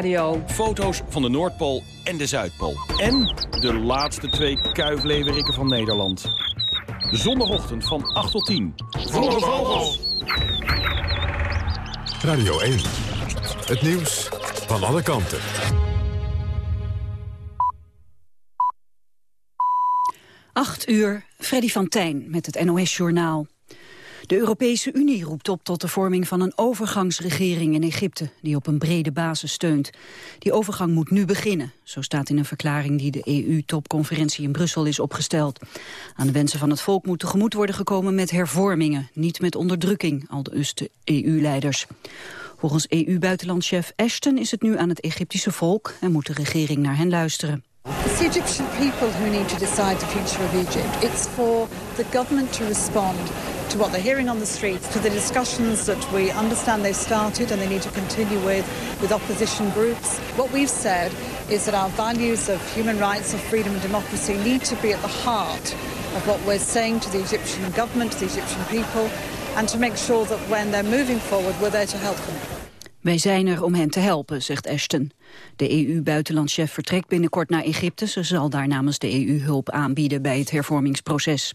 Radio. Foto's van de Noordpool en de Zuidpool. En de laatste twee kuifleeuwerikken van Nederland. Zondagochtend van 8 tot 10. Vroege vogels. Radio 1. Het nieuws van alle kanten. Acht uur, Freddy van Tijn met het NOS-journaal. De Europese Unie roept op tot de vorming van een overgangsregering in Egypte, die op een brede basis steunt. Die overgang moet nu beginnen, zo staat in een verklaring die de EU-topconferentie in Brussel is opgesteld. Aan de wensen van het volk moet tegemoet worden gekomen met hervormingen, niet met onderdrukking, al de EU-leiders. Volgens EU-buitenlandchef Ashton is het nu aan het Egyptische volk en moet de regering naar hen luisteren. It's the Egyptian people who need to decide the future of Egypt. It's for the government to respond to what they're hearing on the streets, to the discussions that we understand they've started and they need to continue with, with opposition groups. What we've said is that our values of human rights, of freedom and democracy need to be at the heart of what we're saying to the Egyptian government, to the Egyptian people, and to make sure that when they're moving forward, we're there to help them. Wij zijn er om hen te helpen, zegt Ashton. De EU-buitenlandchef vertrekt binnenkort naar Egypte. Ze zal daar namens de EU hulp aanbieden bij het hervormingsproces.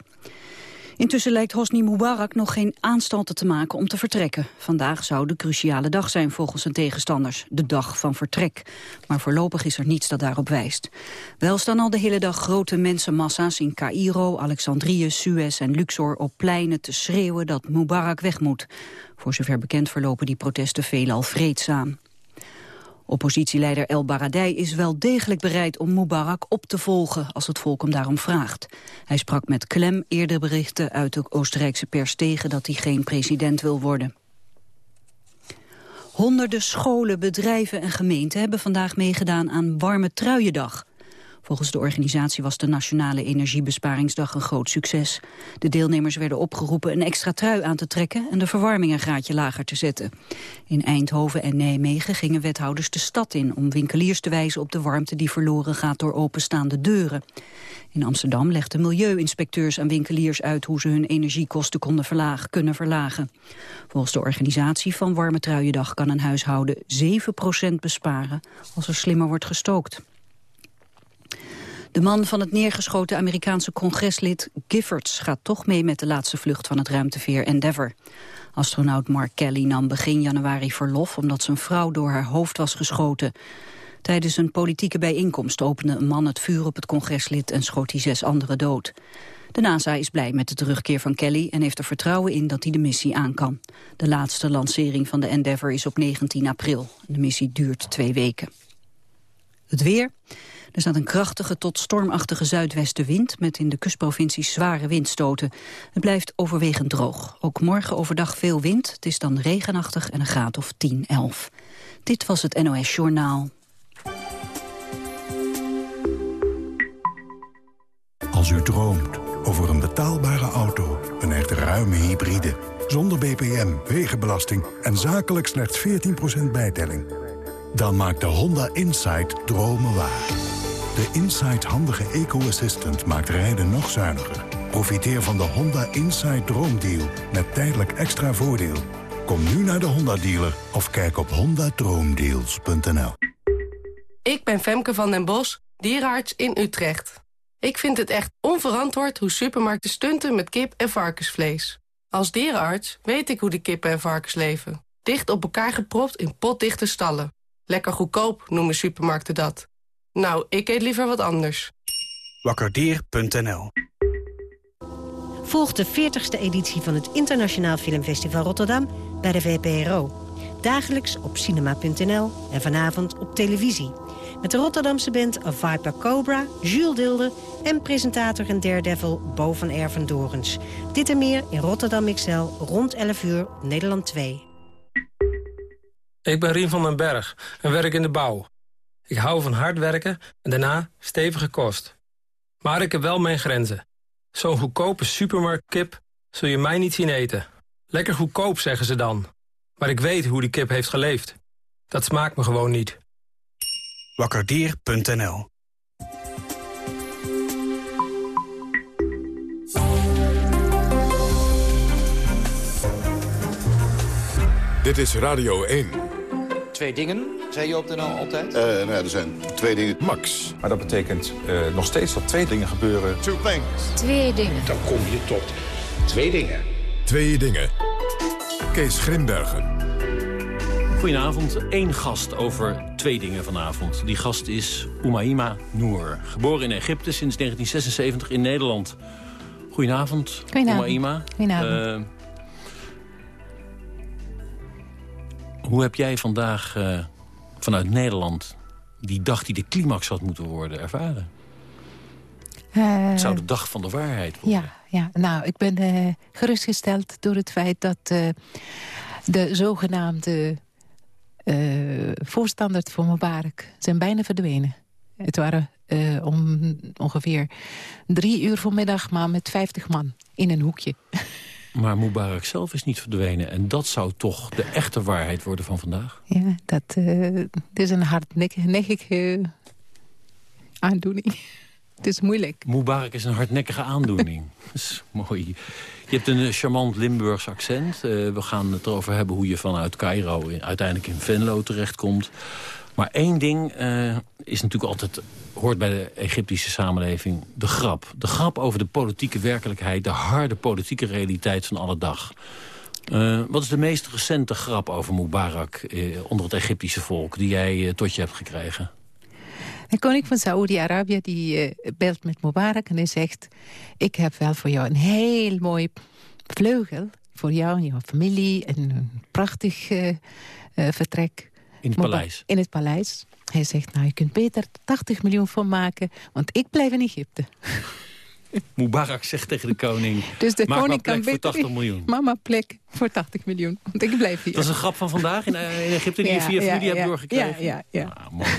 Intussen lijkt Hosni Mubarak nog geen aanstalten te maken om te vertrekken. Vandaag zou de cruciale dag zijn volgens zijn tegenstanders, de dag van vertrek. Maar voorlopig is er niets dat daarop wijst. Wel staan al de hele dag grote mensenmassa's in Cairo, Alexandrië, Suez en Luxor op pleinen te schreeuwen dat Mubarak weg moet. Voor zover bekend verlopen die protesten veelal vreedzaam. Oppositieleider El Baradei is wel degelijk bereid om Mubarak op te volgen als het volk hem daarom vraagt. Hij sprak met klem eerder berichten uit de Oostenrijkse pers tegen dat hij geen president wil worden. Honderden scholen, bedrijven en gemeenten hebben vandaag meegedaan aan Warme Truiendag. Volgens de organisatie was de Nationale Energiebesparingsdag een groot succes. De deelnemers werden opgeroepen een extra trui aan te trekken en de verwarming een graadje lager te zetten. In Eindhoven en Nijmegen gingen wethouders de stad in om winkeliers te wijzen op de warmte die verloren gaat door openstaande deuren. In Amsterdam legden milieuinspecteurs aan winkeliers uit hoe ze hun energiekosten konden verlagen, kunnen verlagen. Volgens de organisatie van Warme Truiendag kan een huishouden 7% besparen als er slimmer wordt gestookt. De man van het neergeschoten Amerikaanse congreslid Giffords gaat toch mee met de laatste vlucht van het ruimteveer Endeavour. Astronaut Mark Kelly nam begin januari verlof omdat zijn vrouw door haar hoofd was geschoten. Tijdens een politieke bijeenkomst opende een man het vuur op het congreslid en schoot hij zes anderen dood. De NASA is blij met de terugkeer van Kelly en heeft er vertrouwen in dat hij de missie aan kan. De laatste lancering van de Endeavour is op 19 april. De missie duurt twee weken. Het weer. Er staat een krachtige tot stormachtige zuidwestenwind... met in de kustprovincies zware windstoten. Het blijft overwegend droog. Ook morgen overdag veel wind. Het is dan regenachtig en een graad of 10, 11. Dit was het NOS Journaal. Als u droomt over een betaalbare auto, een echt ruime hybride... zonder BPM, wegenbelasting en zakelijk slechts 14% bijtelling... dan maakt de Honda Insight dromen waar. De Insight handige eco-assistant maakt rijden nog zuiniger. Profiteer van de Honda Insight Droomdeal met tijdelijk extra voordeel. Kom nu naar de Honda dealer of kijk op hondadroomdeals.nl. Ik ben Femke van den Bos, dierenarts in Utrecht. Ik vind het echt onverantwoord hoe supermarkten stunten met kip en varkensvlees. Als dierenarts weet ik hoe de kippen en varkens leven. Dicht op elkaar gepropt in potdichte stallen. Lekker goedkoop noemen supermarkten dat. Nou, ik eet liever wat anders. Wakkerdier.nl Volg de 40ste editie van het Internationaal Filmfestival Rotterdam bij de VPRO. Dagelijks op cinema.nl en vanavond op televisie. Met de Rotterdamse band Viper Cobra, Jules Dilde... en presentator en daredevil Bo van Erven Dorens. Dit en meer in Rotterdam XL rond 11 uur Nederland 2. Ik ben Rien van den Berg en werk in de bouw. Ik hou van hard werken en daarna stevige kost. Maar ik heb wel mijn grenzen. Zo'n goedkope supermarktkip zul je mij niet zien eten. Lekker goedkoop, zeggen ze dan. Maar ik weet hoe die kip heeft geleefd. Dat smaakt me gewoon niet. Wakkerdier.nl Dit is Radio 1. Twee dingen Zijn je op de nou altijd? Uh, nou ja, er zijn twee dingen. Max. Maar dat betekent uh, nog steeds dat twee dingen gebeuren. Two things. Twee dingen. Dan kom je tot twee dingen. Twee dingen. Kees Grimbergen. Goedenavond. Eén gast over twee dingen vanavond. Die gast is Umaima Noor. Geboren in Egypte sinds 1976 in Nederland. Goedenavond, Goedenavond. Umaima. Goedenavond. Uh, hoe heb jij vandaag uh, vanuit Nederland die dag die de climax had moeten worden ervaren? Uh, Het zou de dag van de waarheid worden. Ja, ja. nou, ik ben uh, gerustgesteld door het feit dat de zogenaamde voorstanders van Mubarak zijn bijna verdwenen. Het waren om ongeveer drie uur vanmiddag, maar met vijftig man in een hoekje. Maar Mubarak zelf is niet verdwenen. En dat zou toch de echte waarheid worden van vandaag? Ja, dat, uh, is een hardnekkige aandoening. Het is moeilijk. Mubarak is een hardnekkige aandoening. dat is mooi. Je hebt een charmant Limburgs accent. Uh, we gaan het erover hebben hoe je vanuit Cairo in, uiteindelijk in Venlo terechtkomt. Maar één ding uh, is natuurlijk altijd, hoort bij de Egyptische samenleving, de grap. De grap over de politieke werkelijkheid, de harde politieke realiteit van alle dag. Uh, wat is de meest recente grap over Mubarak uh, onder het Egyptische volk die jij tot je hebt gekregen? De koning van Saoedi-Arabië die belt met Mubarak en hij zegt... ik heb wel voor jou een heel mooi vleugel voor jou en jouw familie... en een prachtig vertrek in het paleis? In het paleis. Hij zegt, nou, je kunt beter 80 miljoen van maken, want ik blijf in Egypte. Mubarak zegt tegen de koning, dus de koning plek kan voor beter, 80 miljoen. Mama plek voor 80 miljoen, want ik blijf hier. Dat is een grap van vandaag in, in Egypte die ja, je via ja, familie ja, hebt doorgekregen? Ja, ja, ja. Mooi.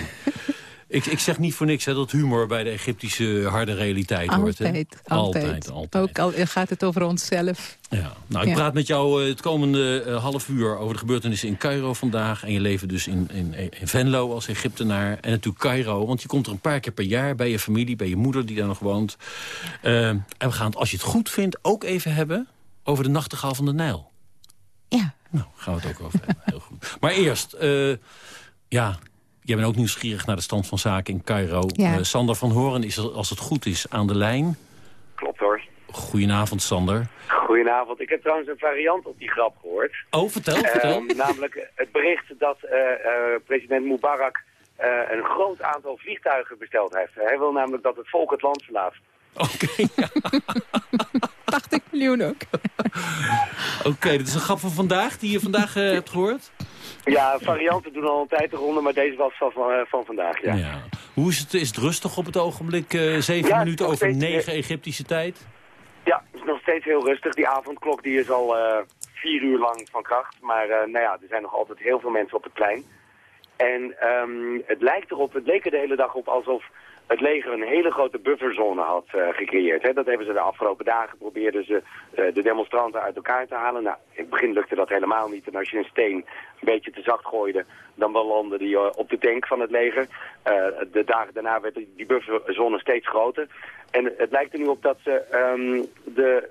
Ik, ik zeg niet voor niks hè, dat humor bij de Egyptische harde realiteit altijd, hoort. Hè? Altijd, altijd. altijd. Ook al gaat het over onszelf. Ja. Nou, ik Ja. praat met jou uh, het komende uh, half uur over de gebeurtenissen in Cairo vandaag. En je leven dus in, in, in Venlo als Egyptenaar. En natuurlijk Cairo, want je komt er een paar keer per jaar... bij je familie, bij je moeder die daar nog woont. Uh, en we gaan het, als je het goed vindt, ook even hebben... over de nachtegaal van de Nijl. Ja. Nou, gaan we het ook over hebben. Heel goed. Maar eerst, uh, ja... Jij bent ook nieuwsgierig naar de stand van zaken in Cairo. Ja. Uh, Sander van Horen is, als het goed is, aan de lijn. Klopt hoor. Goedenavond, Sander. Goedenavond. Ik heb trouwens een variant op die grap gehoord. Oh, vertel, vertel. Uh, namelijk het bericht dat uh, president Mubarak een groot aantal vliegtuigen besteld heeft. Hij wil namelijk dat het volk het land verlaat. Oké. Okay, 80 miljoen ook. Oké, okay, dit is een grap van vandaag die je vandaag hebt gehoord? Ja, varianten doen al een tijd de ronde, maar deze was van, van, van vandaag, ja. ja. Hoe is het, is het rustig op het ogenblik? Uh, zeven ja, minuten over steeds, negen Egyptische tijd? Ja, het is nog steeds heel rustig. Die avondklok die is al uh, vier uur lang van kracht. Maar uh, nou ja, er zijn nog altijd heel veel mensen op het plein. En um, het lijkt erop, het leek er de hele dag op alsof het leger een hele grote bufferzone had uh, gecreëerd. Hè. Dat hebben ze de afgelopen dagen probeerden ze uh, de demonstranten uit elkaar te halen. Nou, in het begin lukte dat helemaal niet. En als je een steen een beetje te zacht gooide, dan belandde die uh, op de tank van het leger. de dagen daarna werd die bufferzone steeds groter. En het lijkt er nu op dat ze um, de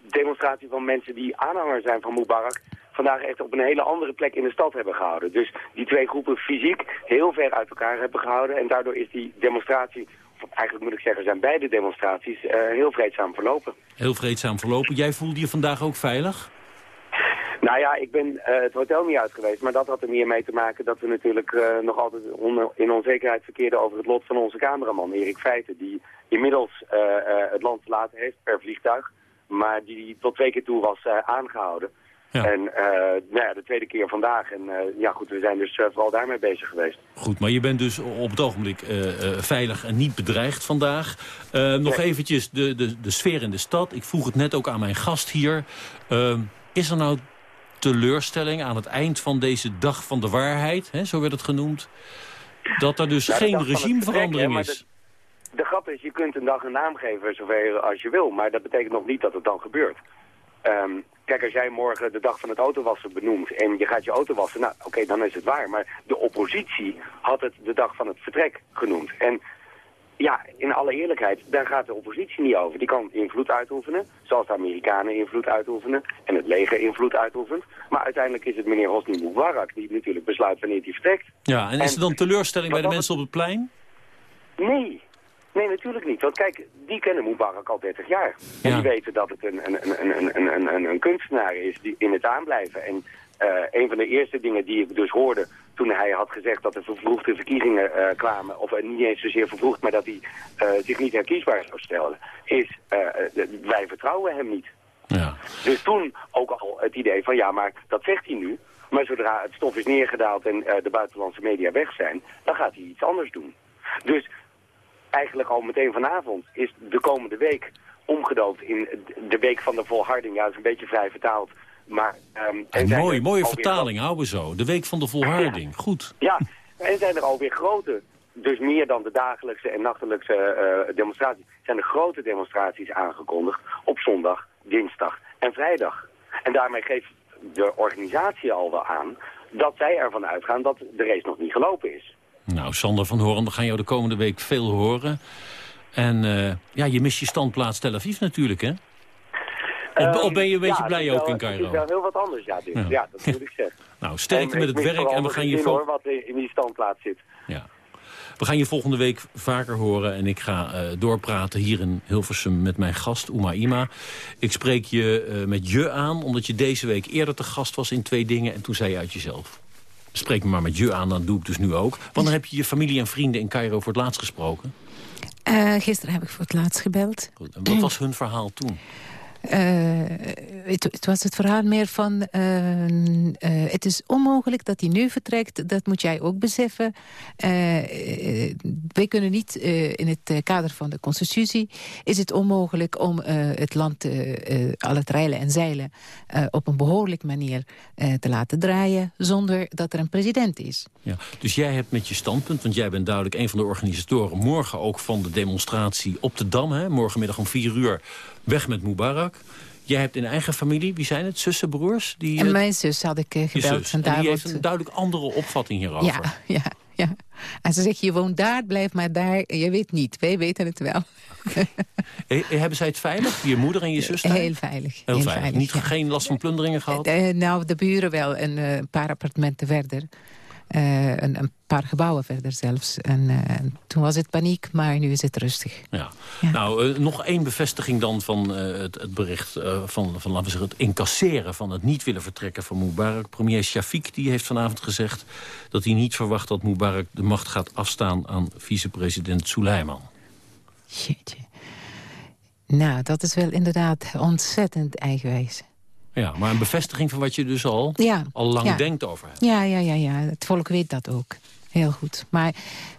demonstratie van mensen die aanhanger zijn van Mubarak vandaag echt op een hele andere plek in de stad hebben gehouden. Dus die twee groepen fysiek heel ver uit elkaar hebben gehouden. En daardoor is die demonstratie, of eigenlijk moet ik zeggen, zijn beide demonstraties uh, heel vreedzaam verlopen. Heel vreedzaam verlopen. Jij voelde je vandaag ook veilig? Nou ja, ik ben uh, het hotel niet uit geweest, maar dat had er meer mee te maken dat we natuurlijk uh, nog altijd on in onzekerheid verkeerden over het lot van onze cameraman, Erik Feiten, die inmiddels het land verlaten heeft per vliegtuig, maar die tot twee keer toe was aangehouden. Ja. En uh, nou ja, de tweede keer vandaag. En uh, ja goed, we zijn dus uh, vooral daarmee bezig geweest. Goed, maar je bent dus op het ogenblik veilig en niet bedreigd vandaag. nog Nee. eventjes de, de, de sfeer in de stad. Ik vroeg het net ook aan mijn gast hier. Ehm, is er nou teleurstelling aan het eind van deze dag van de waarheid, hè, zo werd het genoemd, dat er dus geen regimeverandering vertrek, is? De, de grap is, je kunt een dag een naam geven zover als je wil. Maar dat betekent nog niet dat het dan gebeurt. Ehm, kijk, als jij morgen de dag van het autowassen benoemt en je gaat je auto wassen, nou oké, dan is het waar. Maar de oppositie had het de dag van het vertrek genoemd. En ja, in alle eerlijkheid, daar gaat de oppositie niet over. Die kan invloed uitoefenen, zoals de Amerikanen invloed uitoefenen en het leger invloed uitoefent. Maar uiteindelijk is het meneer Hosni Mubarak die natuurlijk besluit wanneer hij vertrekt. Ja, en is er dan teleurstelling bij de mensen op het plein? Nee, Nee, natuurlijk niet. Want kijk, die kennen Mubarak al 30 jaar. En die weten dat het een, een, een, een, een, een, een kunstenaar is die in het aanblijven. En uh, een van de eerste dingen die ik dus hoorde toen hij had gezegd dat er vervroegde verkiezingen uh, kwamen, of uh, niet eens zozeer vervroegd, maar dat hij zich niet herkiesbaar zou stellen, is wij vertrouwen hem niet. Ja. Dus toen ook al het idee van ja, maar dat zegt hij nu, maar zodra het stof is neergedaald en de buitenlandse media weg zijn, dan gaat hij iets anders doen. Dus eigenlijk al meteen vanavond is de komende week omgedoopt in de week van de volharding. Ja, dat is een beetje vrij vertaald. Maar, um, en mooi, mooie vertaling, houden we zo. De week van de volharding, ja. goed. Ja, en zijn er alweer grote, dus meer dan de dagelijkse en nachtelijkse uh, demonstraties, zijn er grote demonstraties aangekondigd op zondag, dinsdag en vrijdag. En daarmee geeft de organisatie al wel aan dat zij ervan uitgaan dat de race nog niet gelopen is. Nou, Sander van Horen, we gaan jou de komende week veel horen. En uh, ja, je mist je standplaats Tel Aviv natuurlijk, hè? Of, of ben je een beetje ja, blij wel, ook in Cairo? Het is wel heel wat anders, ja, dit. ja. ja dat moet ik zeggen. Nou, sterkte met het werk en we gaan je... hoor, wat in die standplaats zit. Ja. We gaan je volgende week vaker horen en ik ga uh, doorpraten hier in Hilversum met mijn gast Uma Ima. Ik spreek je uh, met je aan, omdat je deze week eerder te gast was in twee dingen en toen zei je uit jezelf. Spreek me maar met je aan, dat doe ik dus nu ook. Wanneer heb je je familie en vrienden in Cairo voor het laatst gesproken? Uh, gisteren heb ik voor het laatst gebeld. Goed. En wat was hun verhaal toen? Uh, het, het, was het verhaal meer van... Uh, uh, het is onmogelijk dat hij nu vertrekt. Dat moet jij ook beseffen. wij kunnen niet in het kader van de constitutie... is het onmogelijk om het land al het reilen en zeilen... op een behoorlijke manier te laten draaien... zonder dat er een president is. Ja, dus jij hebt met je standpunt... want jij bent duidelijk een van de organisatoren... morgen ook van de demonstratie op de Dam. Hè? Morgenmiddag om vier uur weg met Mubarak. Jij hebt in eigen familie, wie zijn het? Zussen, broers? Die, en mijn zus had ik uh, gebeld. Zus. En, daar en die heeft een duidelijk andere opvatting hierover. Ja, ja, ja. En ze zegt, je woont daar, blijf maar daar. Je weet niet, wij weten het wel. He, hebben zij het veilig, je moeder en je zus? Daar? Heel veilig. Heel, heel veilig. veilig Niet, ja. Geen last van plunderingen gehad? Uh, nou, de buren wel en uh, een paar appartementen verder. Uh, een, een, paar gebouwen verder zelfs. En uh, toen was het paniek, maar nu is het rustig. Ja. ja. Nou, uh, nog één bevestiging dan van het, het, bericht van, van, laten we zeggen, het incasseren van het niet willen vertrekken van Mubarak. Premier Shafiq die heeft vanavond gezegd dat hij niet verwacht dat Mubarak de macht gaat afstaan aan vicepresident Suleiman. Jeetje. Nou, dat is wel inderdaad ontzettend eigenwijs. Ja, maar een bevestiging van wat je dus al, ja, al lang ja. denkt over hebt. Ja, ja, ja, ja, het volk weet dat ook. Heel goed. Maar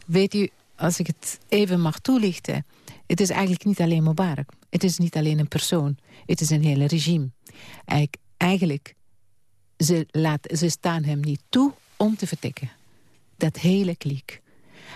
weet u, als ik het even mag toelichten... het is eigenlijk niet alleen Mubarak. Het is niet alleen een persoon. Het is een hele regime. Eigenlijk, ze, laat, ze staan hem niet toe om te vertrekken. Dat hele kliek.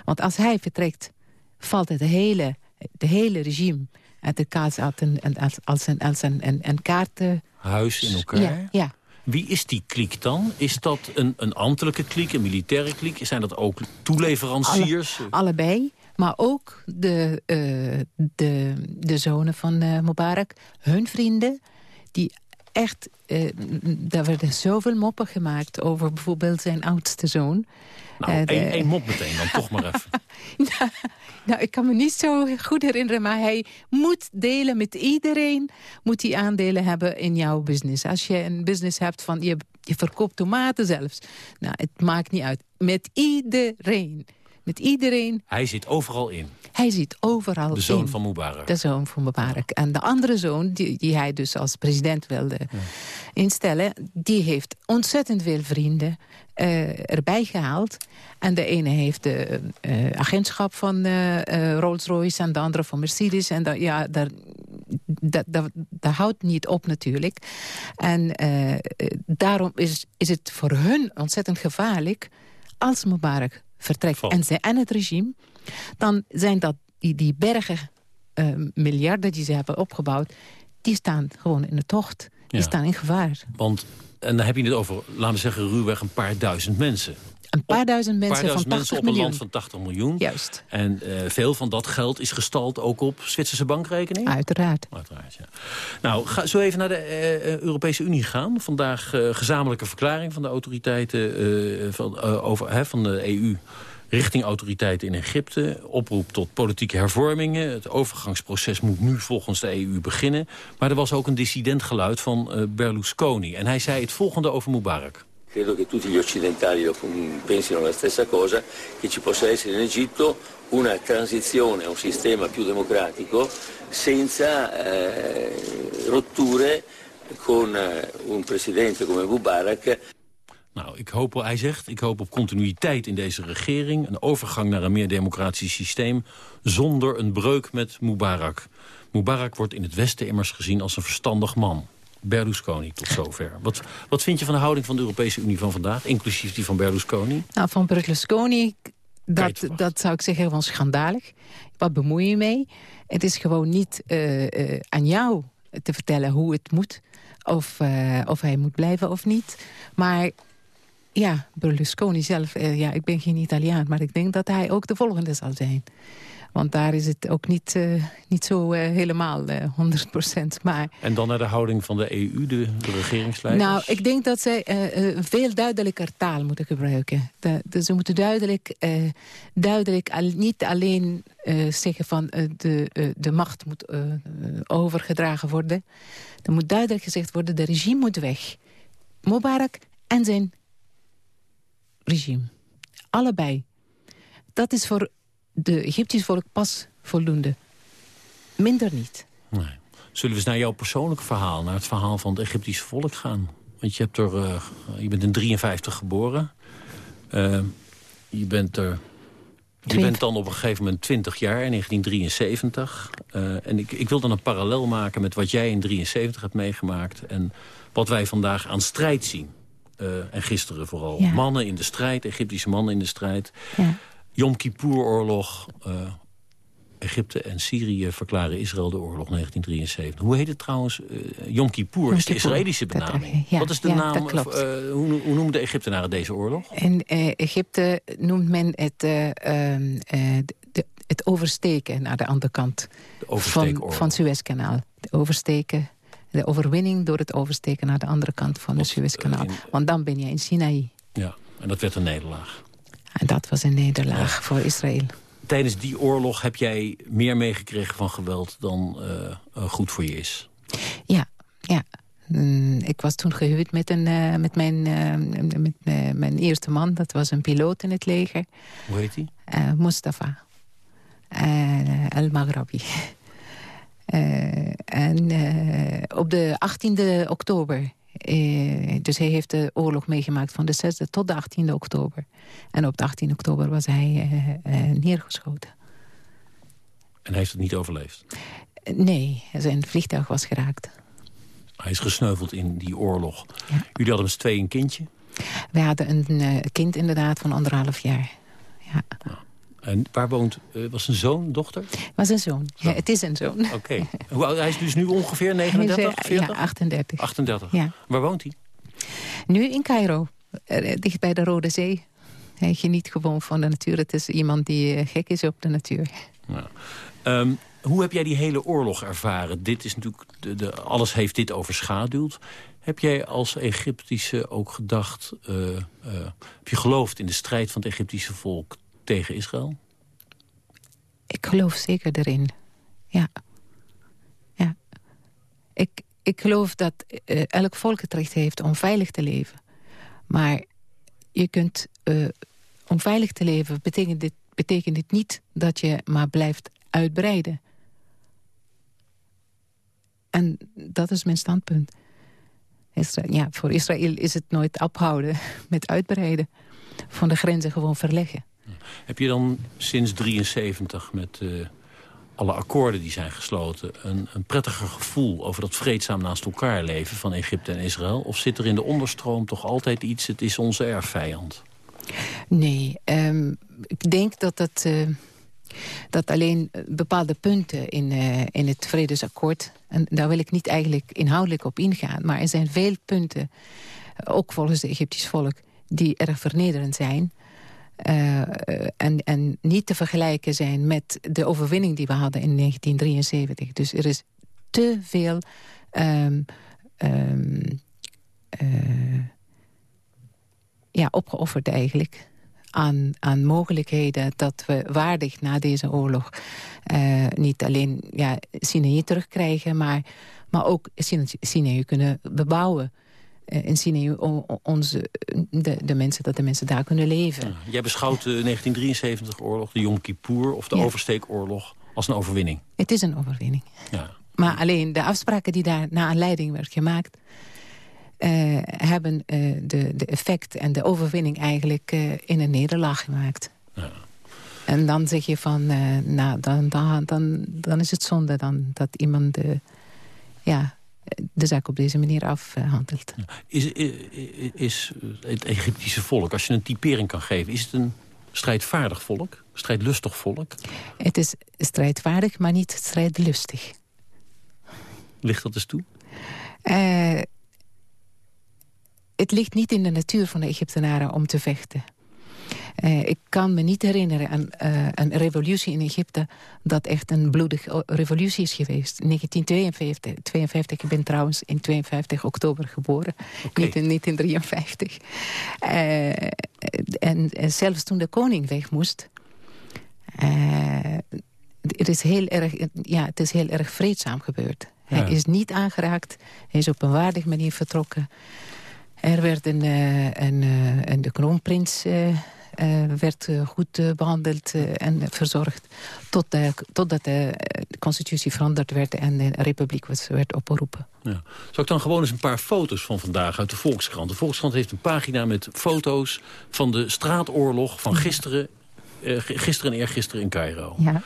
Want als hij vertrekt, valt het hele, de hele regime de kaart als een, als, als een, als een, een, een kaarten huis in elkaar? Ja, ja. Wie is die kliek dan? Is dat een, een ambtelijke kliek, een militaire kliek? Zijn dat ook toeleveranciers? Alle, allebei, maar ook de, uh, de, de zonen van uh, Mubarak, hun vrienden... die echt, uh, daar werden zoveel moppen gemaakt over bijvoorbeeld zijn oudste zoon... Nou, één, de... één mop meteen dan, toch maar even. nou, nou, ik kan me niet zo goed herinneren, maar hij moet delen met iedereen. Moet hij aandelen hebben in jouw business. Als je een business hebt van, je, je verkoopt tomaten zelfs. Nou, het maakt niet uit. Met iedereen. Met iedereen. Hij zit overal in. Hij zit overal De zoon in. van Mubarak. De zoon van Mubarak. En de andere zoon, die, die hij dus als president wilde ja. instellen... die heeft ontzettend veel vrienden uh, erbij gehaald. En de ene heeft de uh, agentschap van uh, Rolls-Royce... en de andere van Mercedes. En da, ja, daar, dat, dat, dat houdt niet op natuurlijk. En daarom is, is het voor hun ontzettend gevaarlijk... als Mubarak vertrekt en, ze, en het regime... dan zijn dat die, die bergen uh, miljarden die ze hebben opgebouwd... die staan gewoon in de tocht. Die Ja. staan in gevaar. Want, en dan heb je het over, laten we zeggen, ruwweg een paar duizend mensen. Een paar duizend mensen paar duizend van 80 mensen op miljoen. een land van 80 miljoen. Juist. En eh, veel van dat geld is gestald ook op Zwitserse bankrekeningen? Uiteraard. Uiteraard, ja. Nou, ga zo even naar de eh, eh, Europese Unie gaan. Vandaag gezamenlijke verklaring van de autoriteiten van, over, hè, van de EU richting autoriteiten in Egypte. Oproep tot politieke hervormingen. Het overgangsproces moet nu volgens de EU beginnen. Maar er was ook een dissident geluid van Berlusconi. En hij zei het volgende over Mubarak. Credo che tutti gli occidentali pensino la stessa cosa, che ci possa essere in Egitto una transizione a un sistema più democratico senza eh, rotture con eh, un presidente come Mubarak Nou, ik hoop, hij zegt, ik hoop op continuïteit in deze regering... een overgang naar een meer democratisch systeem... zonder een breuk met Mubarak. Mubarak wordt in het Westen immers gezien als een verstandig man. Berlusconi, tot zover. Wat, wat vind je van de houding van de Europese Unie van vandaag... inclusief die van Berlusconi? Nou, van Berlusconi, dat, dat zou ik zeggen gewoon schandalig. Wat bemoei je mee? Het is gewoon niet eh, eh, aan jou te vertellen hoe het moet. Of, eh, of hij moet blijven of niet. Maar ja, Berlusconi zelf, ja, ik ben geen Italiaan... maar ik denk dat hij ook de volgende zal zijn. Want daar is het ook niet, eh, niet zo eh, helemaal eh 100% Maar En dan naar de houding van de EU, de, de regeringsleiders? nou, ik denk dat zij veel duidelijker taal moeten gebruiken. De, de- ze moeten duidelijk, duidelijk al, niet alleen zeggen van de, de macht moet overgedragen worden. Er moet duidelijk gezegd worden, de regime moet weg. Mubarak en zijn regime. Allebei. Dat is voor de Egyptisch volk pas voldoende. Minder niet. Nee. Zullen we eens naar jouw persoonlijke verhaal... naar het verhaal van het Egyptische volk gaan? Want je, hebt er, eh, je bent in 53 geboren. Eh, je bent er... Je bent dan op een gegeven moment 20 jaar, in 1973. Eh, en ik, ik wil dan een parallel maken met wat jij in 73 hebt meegemaakt... en wat wij vandaag aan strijd zien. En gisteren vooral. Ja. Mannen in de strijd, Egyptische mannen in de strijd. Ja. Yom Kippur-oorlog. eh, Egypte en Syrië verklaren Israël de oorlog 1973. Hoe heet het trouwens? Yom Kippur Yom is de Israëlische dat benaming. ja, Wat is de ja, naam? eh, hoe, hoe noemen de Egyptenaren deze oorlog? In Egypte noemt men het, eh, ehm, eh, het oversteken naar de andere kant van, van Suezkanaal. De oversteken, de overwinning door het oversteken naar de andere kant van het Suezkanaal. Want dan ben je in Sinaï. Ja, en dat werd een nederlaag. En dat was een nederlaag voor Israël. Tijdens die oorlog heb jij meer meegekregen van geweld dan eh, eh, goed voor je is. Ja, ja. Mm, ik was toen gehuwd met, een, eh, met, mijn, met mijn eerste man. Dat was een piloot in het leger. Hoe heet? Eh, Mustafa. El-Maghrabi. Eh, en op de 18e oktober... eh, dus hij heeft de oorlog meegemaakt van de 6e tot de 18e oktober. En op de 18 oktober was hij eh, eh, neergeschoten. En hij heeft het niet overleefd. Nee, zijn vliegtuig was geraakt. Hij is gesneuveld in die oorlog. Jullie hadden met z'n tweeën een kindje. Wij hadden een kind inderdaad van anderhalf jaar. En waar woont... eh, was een zoon, dochter? was een zoon. Ja, het is een zoon. Oké. Hoe oud- Hij is dus nu ongeveer 39, Hij is, eh, 40? Ja, 38. 38. Ja. Waar woont hij? Nu in Cairo, eh, dicht bij de Rode Zee. Hij geniet gewoon van de natuur. Het is iemand die gek is op de natuur. Ja. Ehm, hoe heb jij die hele oorlog ervaren? Dit is natuurlijk de, de, alles heeft dit overschaduwd. Heb jij als Egyptische ook gedacht... heb je geloofd in de strijd van het Egyptische volk tegen Israël? Ik geloof zeker erin. Ja. ja. Ik, ik geloof dat eh, elk volk het recht heeft om veilig te leven. Maar je kunt... eh, om veilig te leven betekent dit, betekent dit niet dat je maar blijft uitbreiden. En dat is mijn standpunt. Isra- ja, voor Israël is het nooit ophouden met uitbreiden. Van de grenzen gewoon verleggen. Heb je dan sinds 73 met eh, alle akkoorden die zijn gesloten... Een, een prettiger gevoel over dat vreedzaam naast elkaar leven van Egypte en Israël? Of zit er in de onderstroom toch altijd iets, het is onze erfvijand? Nee, ehm, ik denk dat dat, eh, dat alleen eh, bepaalde punten in, in het vredesakkoord... en daar wil ik niet eigenlijk inhoudelijk op ingaan... maar er zijn veel punten, ook volgens het Egyptisch volk... die erg vernederend zijn. En, en niet te vergelijken zijn met de overwinning die we hadden in 1973. Dus er is te veel... Um, ja, opgeofferd eigenlijk aan, aan mogelijkheden dat we waardig na deze oorlog niet alleen ja, terugkrijgen, maar, maar ook Sinaï kunnen bebouwen. Uh, in Sinaï onze, de, de mensen, dat de mensen daar kunnen leven. Ja, jij beschouwt de 1973-oorlog, de Yom Kippur of de ja. oversteekoorlog als een overwinning? Het is een overwinning. Ja. Maar alleen de afspraken die daar na aanleiding werd gemaakt... Uh, hebben uh, de, de effect en de overwinning eigenlijk uh, in een nederlaag gemaakt. Ja. En dan zeg je van, nou, dan, dan, dan, dan is het zonde dan dat iemand ja, de zaak op deze manier afhandelt. Is, is, is het Egyptische volk, als je een typering kan geven... is het een strijdvaardig volk, strijdlustig volk? Het is strijdvaardig, maar niet strijdlustig. Ligt dat eens toe? het ligt niet in de natuur van de Egyptenaren om te vechten. Uh, ik kan me niet herinneren aan uh, een revolutie in Egypte... dat echt een bloedige revolutie is geweest. 1952. 52, ik ben trouwens in 52 oktober geboren. Okay. Niet, in, niet in 53. Uh, en, en, zelfs toen de koning weg moest... het, is heel erg, ja, het is heel erg vreedzaam gebeurd. Ja. Hij is niet aangeraakt. Hij is op een waardige manier vertrokken. Er werd een, een, een de kroonprins werd goed behandeld en verzorgd. Tot de, totdat de constitutie veranderd werd en de republiek was, werd opgeroepen. Ja. Zal ik dan gewoon eens een paar foto's van vandaag uit de Volkskrant. De Volkskrant heeft een pagina met foto's van de straatoorlog van gisteren, gisteren en eergisteren in Cairo. Ja.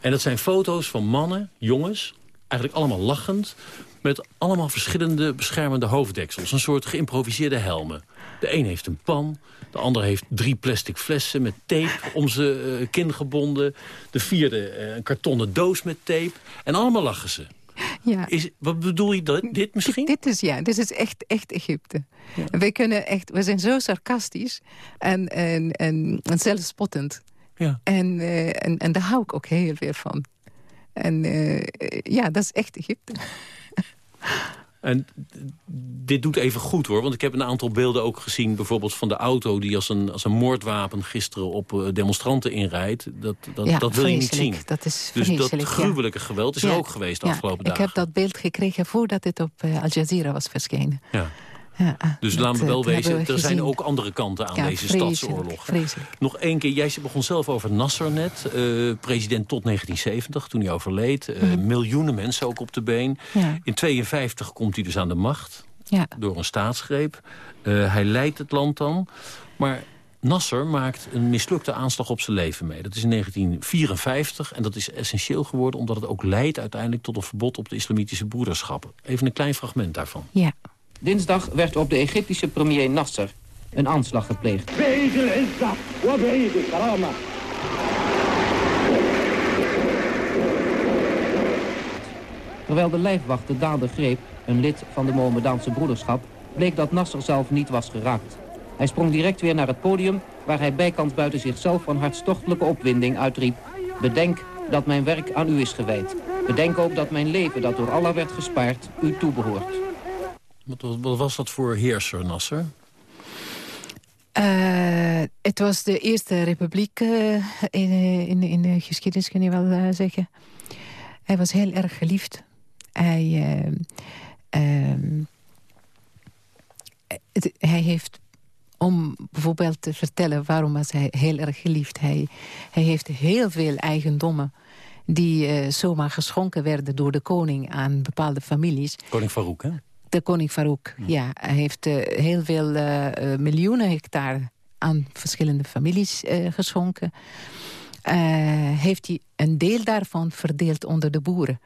En dat zijn foto's van mannen, jongens, eigenlijk allemaal lachend met allemaal verschillende beschermende hoofddeksels. Een soort geïmproviseerde helmen. De een heeft een pan, de ander heeft drie plastic flessen met tape om ze uh, kin gebonden. De vierde uh, een kartonnen doos met tape. En allemaal lachen ze. Ja. Is, wat bedoel je, dat, dit misschien? Dit, is, ja, dit is echt, echt Egypte. Ja. Wij kunnen echt, we zijn zo sarcastisch en, en, en, en zelfspottend. Ja. En, uh, en, en daar hou ik ook heel veel van. En ja, dat is echt Egypte. En dit doet even goed hoor, want ik heb een aantal beelden ook gezien... bijvoorbeeld van de auto die als een, als een moordwapen gisteren op uh, demonstranten inrijdt. Dat, dat, ja, dat wil je niet zien. Dat is dus dat gruwelijke ja. geweld is er ook geweest de afgelopen dagen. Ik heb dat beeld gekregen voordat het op uh, Al Jazeera was verschenen. Ja. Ja, dus laten we wel wezen, er zijn ook andere kanten aan deze stadsoorlog. Nog één keer, jij begon zelf over Nasser net. Uh, president tot 1970, toen hij overleed. Uh, mm. Miljoenen mensen ook op de been. Ja. In 52 komt hij dus aan de macht. Ja. Door een staatsgreep. Uh, hij leidt het land dan. Maar Nasser maakt een mislukte aanslag op zijn leven mee. Dat is in 1954 en dat is essentieel geworden... omdat het ook leidt uiteindelijk tot een verbod op de islamitische broederschappen. Even een klein fragment daarvan. Ja. Dinsdag werd op de Egyptische premier Nasser een aanslag gepleegd. Terwijl de lijfwacht de dader greep, een lid van de Mohammedaanse broederschap, bleek dat Nasser zelf niet was geraakt. Hij sprong direct weer naar het podium, waar hij bijkans buiten zichzelf van hartstochtelijke opwinding uitriep. Bedenk dat mijn werk aan u is gewijd. Bedenk ook dat mijn leven dat door Allah werd gespaard u toebehoort. Wat, wat was dat voor heerser, Nasser? Uh, het was de eerste republiek uh, in, in, in, de geschiedenis, kan je wel uh, zeggen. Hij was heel erg geliefd. Hij, ehm, het, hij heeft, om bijvoorbeeld te vertellen waarom was hij heel erg geliefd... hij, hij heeft heel veel eigendommen die zomaar geschonken werden door de koning aan bepaalde families. Koning Farouk, hè? De koning Farouk, ja. Hij heeft uh, heel veel uh, miljoenen hectare aan verschillende families uh, geschonken. heeft hij een deel daarvan verdeeld onder de boeren.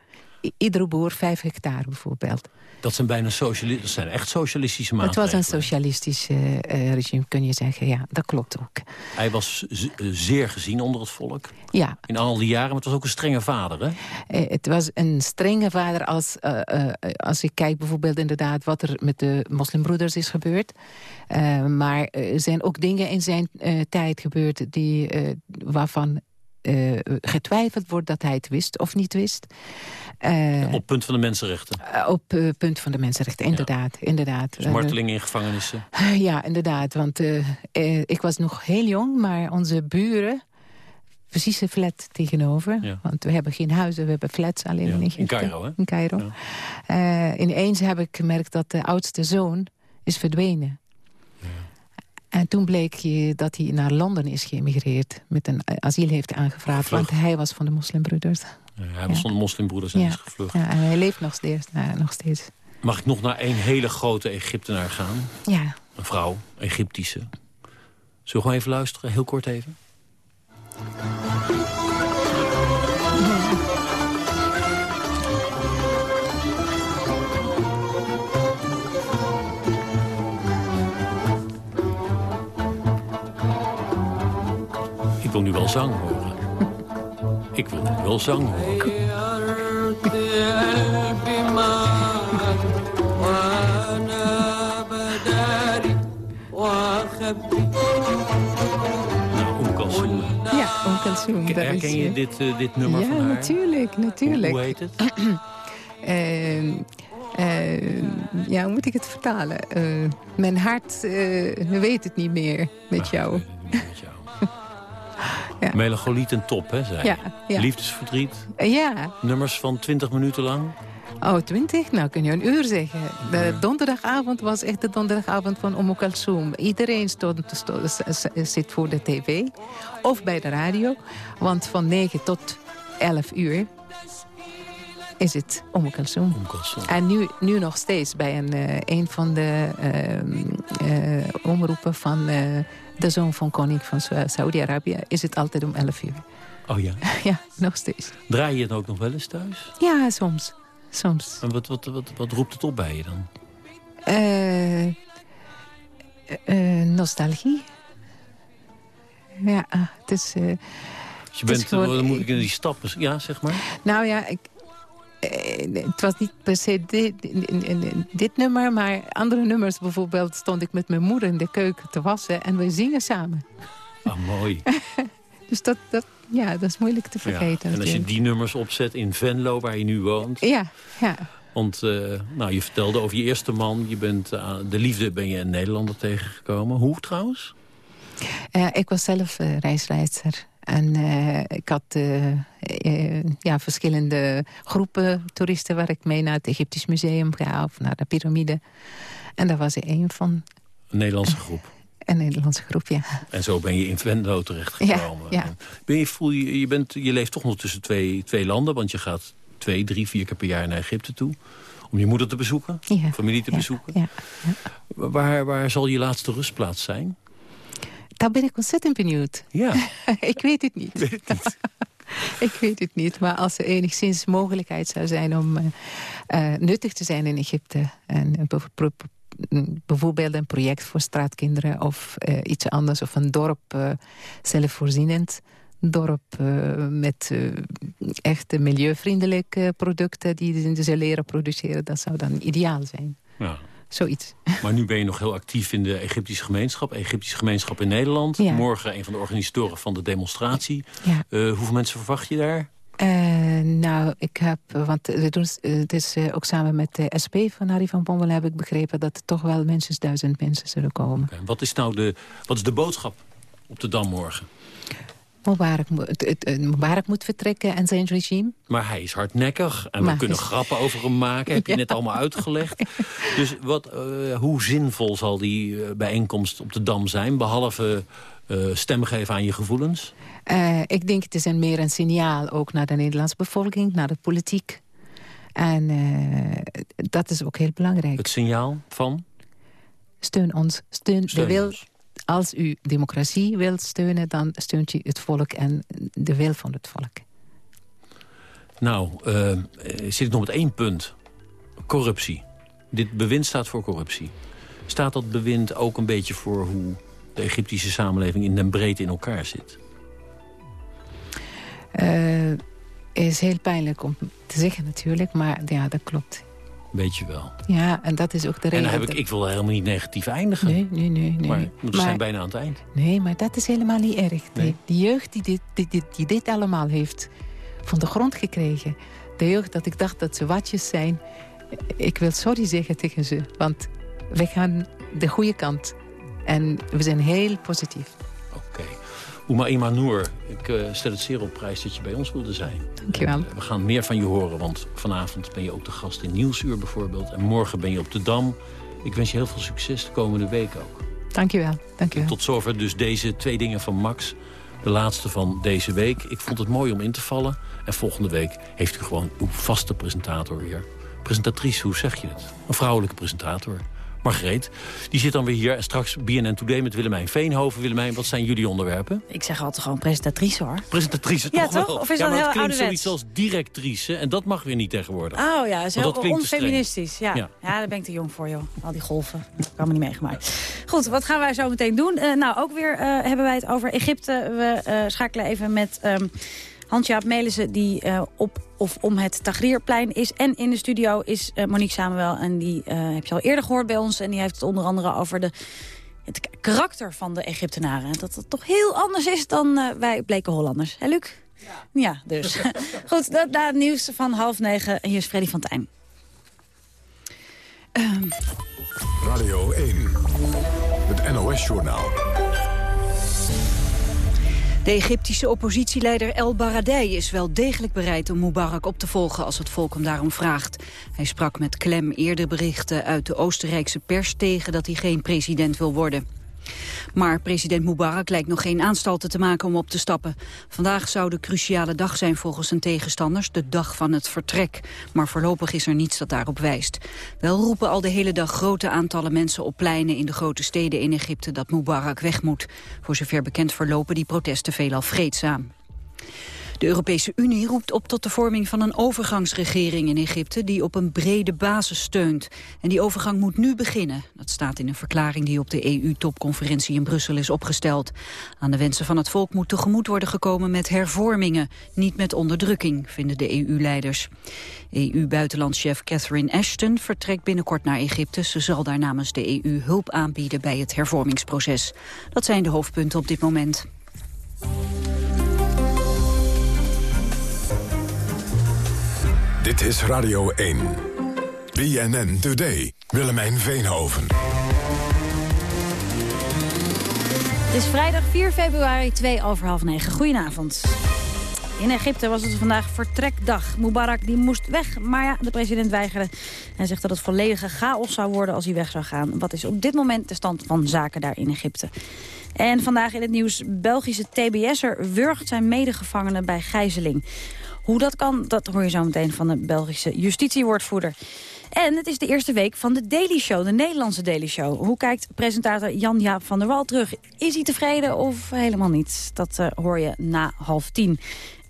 Iedere boer vijf hectare bijvoorbeeld. Dat zijn bijna sociali dat zijn echt socialistische Het maatregelen. was een socialistisch eh, eh, regime, kun je zeggen. Ja, dat klopt ook. Hij was eh, zeer gezien onder het volk. Ja, In al die jaren, maar het was ook een strenge vader, hè? Het was een strenge vader als, als ik kijk bijvoorbeeld inderdaad wat er met de moslimbroeders is gebeurd. Maar er zijn ook dingen in zijn tijd gebeurd die, waarvan eh, getwijfeld wordt dat hij het wist of niet wist. Eh, Op punt van de mensenrechten. eh, op punt van de mensenrechten, inderdaad. inderdaad. Dus martelingen in gevangenissen. Ja, inderdaad. Want ik was nog heel jong, maar onze buren... Precies een flat tegenover. Ja. Want we hebben geen huizen, we hebben flats alleen Ja, in in Egypte. Cairo, hè? In Cairo. Ineens heb ik gemerkt dat de oudste zoon is verdwenen. En toen bleek je dat hij naar Londen is geëmigreerd. Met een asiel heeft aangevraagd. Want hij was van de moslimbroeders. Ja, hij was van de moslimbroeders en Ja. is gevlucht. Ja, en hij leeft nog steeds. nou, nog steeds. Mag ik nog naar één hele grote Egyptenaar gaan? Ja. Een vrouw, Egyptische. Zullen we gewoon even luisteren, heel kort even? Ik wil nu wel zang horen. Ik wil nu wel zang horen. Nou, Kalsoen. Ja, Herken je dit, eh, dit nummer ja, van haar? natuurlijk, natuurlijk. Hoe heet het? Ehm, ehm, ja, hoe moet ik het vertalen? Eh, mijn hart eh, weet het niet meer met jou. Ja. Melancholie ten top, hè, zei Ja. Liefdesverdriet. Eh, ja, Nummers van 20 minuten lang. oh, twintig? Nou, kun je een uur zeggen. De donderdagavond was echt de donderdagavond van Omo Kalsoum. Iedereen stond, zit voor de tv of bij de radio. Want van 9 tot 11 uur is het Omo Kalsoum. En nu, nu nog steeds bij een, eh, een van de ehm, eh, omroepen van de zoon van koning van Sa- Saoedi-Arabië... is het altijd om 11 uur. Oh ja. Ja, nog steeds. Draai je het ook nog wel eens thuis? Ja, soms. Soms. En wat, wat, wat, wat roept het op bij je dan? Eh, eh, nostalgie. Ja, ah, het is... eh, Als je bent, gewoon- dan moet ik in die stappen... Ja, zeg maar. Nou ja, ik, eh, het was niet per se dit, dit nummer, maar andere nummers. Bijvoorbeeld stond ik met mijn moeder in de keuken te wassen en we zingen samen. Ah, mooi. Dus dat, dat, ja, dat is moeilijk te Ja. vergeten. En als je die nummers opzet in Venlo, waar je nu woont... Ja, ja. Want eh, nou, je vertelde over je eerste man. Je bent, eh, de liefde ben je in Nederlander tegengekomen. Hoe trouwens? Ik was zelf reisleidster. En eh, ik had eh, eh, ja, verschillende groepen toeristen... waar ik mee naar het Egyptisch Museum ga of naar de piramide. En daar was er één van, Een Nederlandse groep. een Nederlandse groep, ja. En zo ben je in Venlo terechtgekomen. Ja, ja. Ben je, voel je, je, bent, je leeft toch nog tussen twee, twee landen. Want je gaat twee, drie, vier keer per jaar naar Egypte toe. Om je moeder te bezoeken. Ja, Familie te ja, bezoeken. ja, Waar, waar zal je laatste rustplaats zijn? Daar ben ik ontzettend benieuwd. Ja. ik weet het niet. ik weet het niet. Maar als er enigszins mogelijkheid zou zijn om eh, eh, nuttig te zijn in Egypte... en bijvoorbeeld een project voor straatkinderen of eh, iets anders... of een dorp zelfvoorzienend dorp met eh, echte milieuvriendelijke producten... die ze leren produceren, dat zou dan ideaal zijn. Ja. Zoiets. Maar nu ben je nog heel actief in de Egyptische gemeenschap. Egyptische gemeenschap in Nederland. Ja. Morgen een van de organisatoren van de demonstratie. Ja. Eh, hoeveel mensen verwacht je daar? Eh, nou, ik heb, want we doen, eh, het is ook samen met de SP van Harry van Bommel heb ik begrepen dat er toch wel minstens duizend mensen zullen komen. En wat is nou de, wat is de boodschap op de Dam morgen? Mubarak, moet- het, het, het- Mubarak moet vertrekken en zijn regime. Maar hij is hardnekkig en we kunnen is- grappen over hem maken. Heb je Ja. net allemaal uitgelegd. Dus wat, eh, hoe zinvol zal die eh, bijeenkomst op de Dam zijn? Behalve eh, stem geven aan je gevoelens? Eh, ik denk het is een meer een signaal ook naar de Nederlandse bevolking, naar de politiek. En eh, dat is ook heel belangrijk. Het signaal van? Steun ons. Steun, Steun de wil, ons. Als u democratie wilt steunen, dan steunt u het volk en de wil van het volk. Nou, uh, zit ik nog met één punt. Corruptie. Dit bewind staat voor corruptie. Staat dat bewind ook een beetje voor hoe de Egyptische samenleving in den breedte in elkaar zit? Uh, is heel pijnlijk om te zeggen natuurlijk, maar ja, dat klopt. Weet je wel. Ja, en dat is ook de reden. En dan heb ik, ik wil helemaal niet negatief eindigen. Nee, nee, nee. nee. Maar we zijn bijna aan het eind. Nee, maar dat is helemaal niet erg. Nee. De, jeugd die dit, die, die, die dit allemaal heeft van de grond gekregen. De jeugd dat ik dacht dat ze watjes zijn. Ik wil sorry zeggen tegen ze. Want we gaan de goede kant. En we zijn heel positief. Oema Imanour, ik uh, stel het zeer op prijs dat je bij ons wilde zijn. Dankjewel. En, uh, we gaan meer van je horen, want vanavond ben je ook de gast in Nieuwsuur bijvoorbeeld. En morgen ben je op de Dam. Ik wens je heel veel succes de komende week ook. Dankjewel. Dankjewel. En tot zover dus deze twee dingen van Max. De laatste van deze week. Ik vond het mooi om in te vallen. En volgende week heeft u gewoon uw vaste presentator weer. Presentatrice, hoe zeg je het? Een vrouwelijke presentator. Margreet, die zit dan weer hier. En straks BNN Today met Willemijn Veenhoven. Willemijn, wat zijn jullie onderwerpen? Ik zeg altijd gewoon presentatrice, hoor. Presentatrice, ja, toch, wel? Of is ja, dat heel het klinkt zoiets als directrice. En dat mag weer niet tegenwoordig. Oh ja, dat is heel onfeministisch. Ja. Ja. Ja. daar ben ik te jong voor, joh. Al die golven. Dat kan me niet meegemaakt. Goed, wat gaan wij zo meteen doen? Eh, nou, ook weer eh, hebben wij het over Egypte. We eh, schakelen even met... ehm Hans-Jaap Melissen die eh, op of om het Tagrierplein is. En in de studio is eh, Monique Samuel. En die eh, heb je al eerder gehoord bij ons. En die heeft het onder andere over de, het karakter van de Egyptenaren. En Dat het toch heel anders is dan eh, wij bleke Hollanders. Hè, Luc? Ja. Ja, dus. Goed, dat na het nieuws van half negen. En hier is Freddy van Tijn. Ehm, Radio 1. Het NOS-journaal. De Egyptische oppositieleider El Baradei is wel degelijk bereid om Mubarak op te volgen als het volk hem daarom vraagt. Hij sprak met klem eerder berichten uit de Oostenrijkse pers tegen dat hij geen president wil worden. Maar president Mubarak lijkt nog geen aanstalten te maken om op te stappen. Vandaag zou de cruciale dag zijn volgens zijn tegenstanders, de dag van het vertrek. Maar voorlopig is er niets dat daarop wijst. Wel roepen al de hele dag grote aantallen mensen op pleinen in de grote steden in Egypte dat Mubarak weg moet. Voor zover bekend verlopen die protesten veelal vreedzaam. De Europese Unie roept op tot de vorming van een overgangsregering in Egypte die op een brede basis steunt. En die overgang moet nu beginnen. Dat staat in een verklaring die op de EU-topconferentie in Brussel is opgesteld. Aan de wensen van het volk moet tegemoet worden gekomen met hervormingen, niet met onderdrukking, vinden de EU-leiders. EU-buitenlandchef Catherine Ashton vertrekt binnenkort naar Egypte. Ze zal daar namens de EU hulp aanbieden bij het hervormingsproces. Dat zijn de hoofdpunten op dit moment. Dit is Radio 1. BNN Today. Willemijn Veenhoven. Het is vrijdag 4 februari, 2 over half 9. Goedenavond. In Egypte was het vandaag vertrekdag. Mubarak die moest weg, maar ja, de president weigerde. Hij zegt dat het volledige chaos zou worden als hij weg zou gaan. Wat is op dit moment de stand van zaken daar in Egypte? En vandaag in het nieuws, Belgische TBS'er wurgt zijn medegevangenen bij gijzeling. Hoe dat kan, dat hoor je zo meteen van de Belgische justitiewoordvoerder. En het is de eerste week van de Daily Show, de Nederlandse Daily Show. Hoe kijkt presentator Jan-Jaap van der Wal terug? Is hij tevreden of helemaal niet? Dat eh, hoor je na half tien.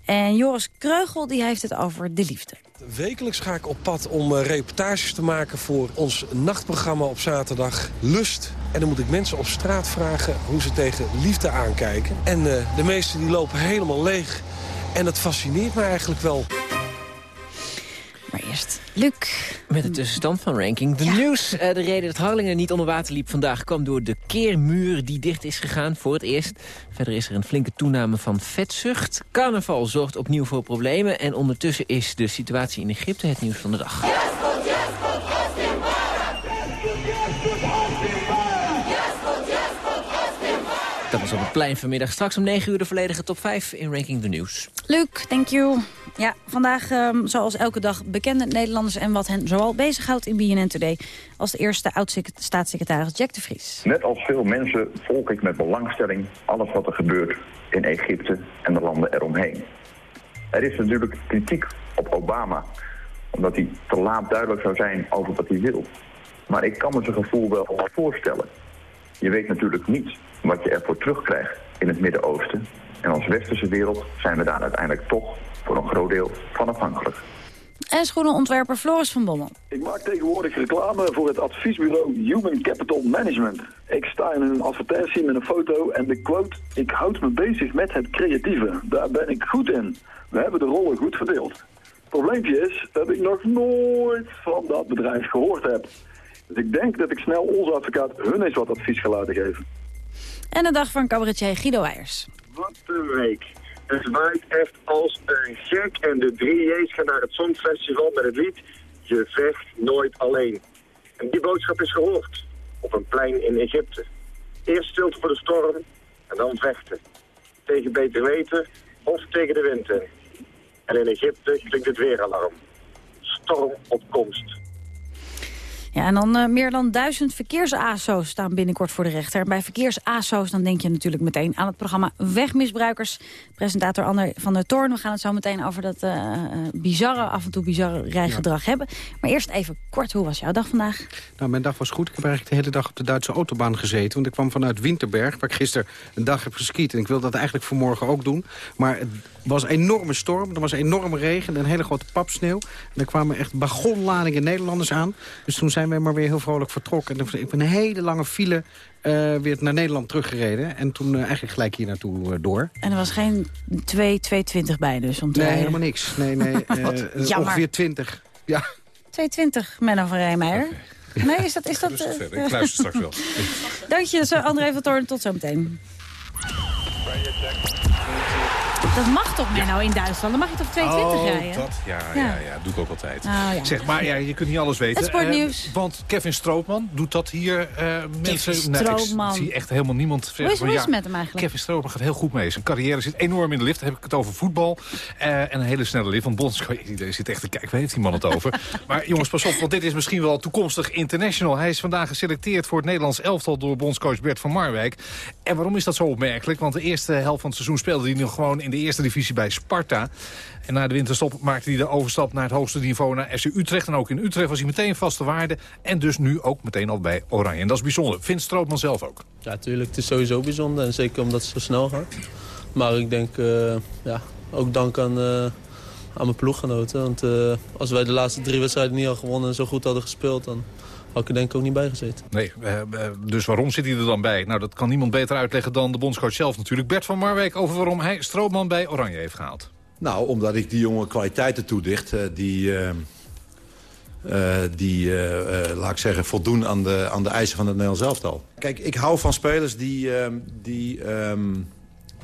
En Joris Kreugel die heeft het over de liefde. Wekelijks ga ik op pad om eh, reportages te maken voor ons nachtprogramma op zaterdag Lust. En dan moet ik mensen op straat vragen hoe ze tegen liefde aankijken. En eh, de meesten die lopen helemaal leeg. En dat fascineert me eigenlijk wel. Maar eerst, Luc. Met de tussenstand van ranking. De nieuws. Eh, de reden dat Harlingen niet onder water liep vandaag... kwam door de keermuur die dicht is gegaan voor het eerst. Verder is er een flinke toename van vetzucht. Carnaval zorgt opnieuw voor problemen. En ondertussen is de situatie in Egypte het nieuws van de dag. Was op het plein vanmiddag. Straks om 9 uur de volledige top 5 in Ranking de Nieuws. Luc, thank you. Ja, vandaag ehm, zoals elke dag bekende Nederlanders... en wat hen zoal bezighoudt in BNN Today... als de eerste oud-staatssecretaris Jack de Vries. Net als veel mensen volg ik met belangstelling alles wat er gebeurt in Egypte en de landen eromheen. Er is natuurlijk kritiek op Obama, omdat hij te laat duidelijk zou zijn over wat hij wil. Maar ik kan me zijn gevoel wel voorstellen. Je weet natuurlijk niet wat je ervoor terugkrijgt in het Midden-Oosten. En als westerse wereld zijn we daar uiteindelijk toch voor een groot deel van afhankelijk. En schoenenontwerper Floris van Bommel. Ik maak tegenwoordig reclame voor het adviesbureau Human Capital Management. Ik sta in een advertentie met een foto en de quote... Ik houd me bezig met het creatieve. Daar ben ik goed in. We hebben de rollen goed verdeeld. Het probleempje is dat ik nog nooit van dat bedrijf gehoord heb. Dus ik denk dat ik snel onze advocaat hun eens wat advies ga laten geven. En de dag van cabaretier Guido Weijers. Wat een week. Het waait echt als een gek en de drie J's gaan naar het Songfestival met het lied Je vecht nooit alleen. En die boodschap is gehoord op een plein in Egypte. Eerst stilte voor de storm en dan vechten. Tegen beter weten of tegen de wind in. En in Egypte klinkt het weeralarm. Storm op komst. Ja, en dan uh, meer dan duizend verkeers-ASO's staan binnenkort voor de rechter. En bij verkeers-ASO's dan denk je natuurlijk meteen aan het programma Wegmisbruikers. Presentator Ander van der Toorn. We gaan het zo meteen over dat uh, bizarre, af en toe bizarre rijgedrag ja. hebben. Maar eerst even kort, hoe was jouw dag vandaag? Nou, mijn dag was goed. Ik heb eigenlijk de hele dag op de Duitse autobaan gezeten. Want ik kwam vanuit Winterberg, waar ik gisteren een dag heb geskiet. En ik wil dat eigenlijk vanmorgen ook doen. Maar het was een enorme storm, er was enorme regen en een hele grote papsneeuw. En er kwamen echt bagonladingen Nederlanders aan. Dus toen zijn wij maar weer heel vrolijk vertrokken. En ik ben een hele lange file uh, weer naar Nederland teruggereden. En toen uh, eigenlijk gelijk hier naartoe uh, door. En er was geen 2, 220 bij dus? Om te nee, rijden. helemaal niks. Nee, nee, ongeveer 20. Ja. 220, Menno van Rijmeijer. Okay. Nee, is dat... Is dat Ik luister straks wel. Dank je, André van Toorn. Tot zometeen. Dat mag toch meer nou in Duitsland? Dan mag je toch 22 oh, rijden? Dat, ja, ja. Ja, ja, doe ik ook altijd. Oh, ja. Zeg, maar ja, je kunt niet alles weten. Het sportnieuws. Uh, want Kevin Strootman doet dat hier. Uh, mensen. Nou, ik zie echt helemaal niemand zeggen. Hoe is, van, hoe ja, is het met hem eigenlijk? Kevin Strootman gaat heel goed mee. Zijn carrière zit enorm in de lift. Dan heb ik het over voetbal. Uh, en een hele snelle lift. Want Bondscoach, iedereen zit echt te kijken. Waar heeft die man het over? maar jongens, pas op. Want dit is misschien wel toekomstig international. Hij is vandaag geselecteerd voor het Nederlands elftal door bondscoach Bert van Marwijk. En waarom is dat zo opmerkelijk? Want de eerste helft van het seizoen speelde hij nog gewoon in de eerste divisie bij Sparta. En na de winterstop maakte hij de overstap naar het hoogste niveau naar FC Utrecht. En ook in Utrecht was hij meteen vaste waarde. En dus nu ook meteen al bij Oranje. En dat is bijzonder. Vindt Strootman zelf ook? Ja, natuurlijk. Het is sowieso bijzonder. En zeker omdat het zo snel gaat. Maar ik denk, uh, ja, ook dank aan, uh, aan mijn ploeggenoten. Want uh, als wij de laatste drie wedstrijden niet hadden gewonnen en zo goed hadden gespeeld... dan had ik er denk ik ook niet bij gezeten. Nee, dus waarom zit hij er dan bij? Nou, dat kan niemand beter uitleggen dan de bondscoach zelf natuurlijk. Bert van Marwijk over waarom hij Strootman bij Oranje heeft gehaald. Nou, omdat ik die jongen kwaliteiten toedicht uh, die, uh, uh, die laat ik zeggen, voldoen aan de, aan de eisen van het Nederlands elftal. Kijk, ik hou van spelers die, die, um,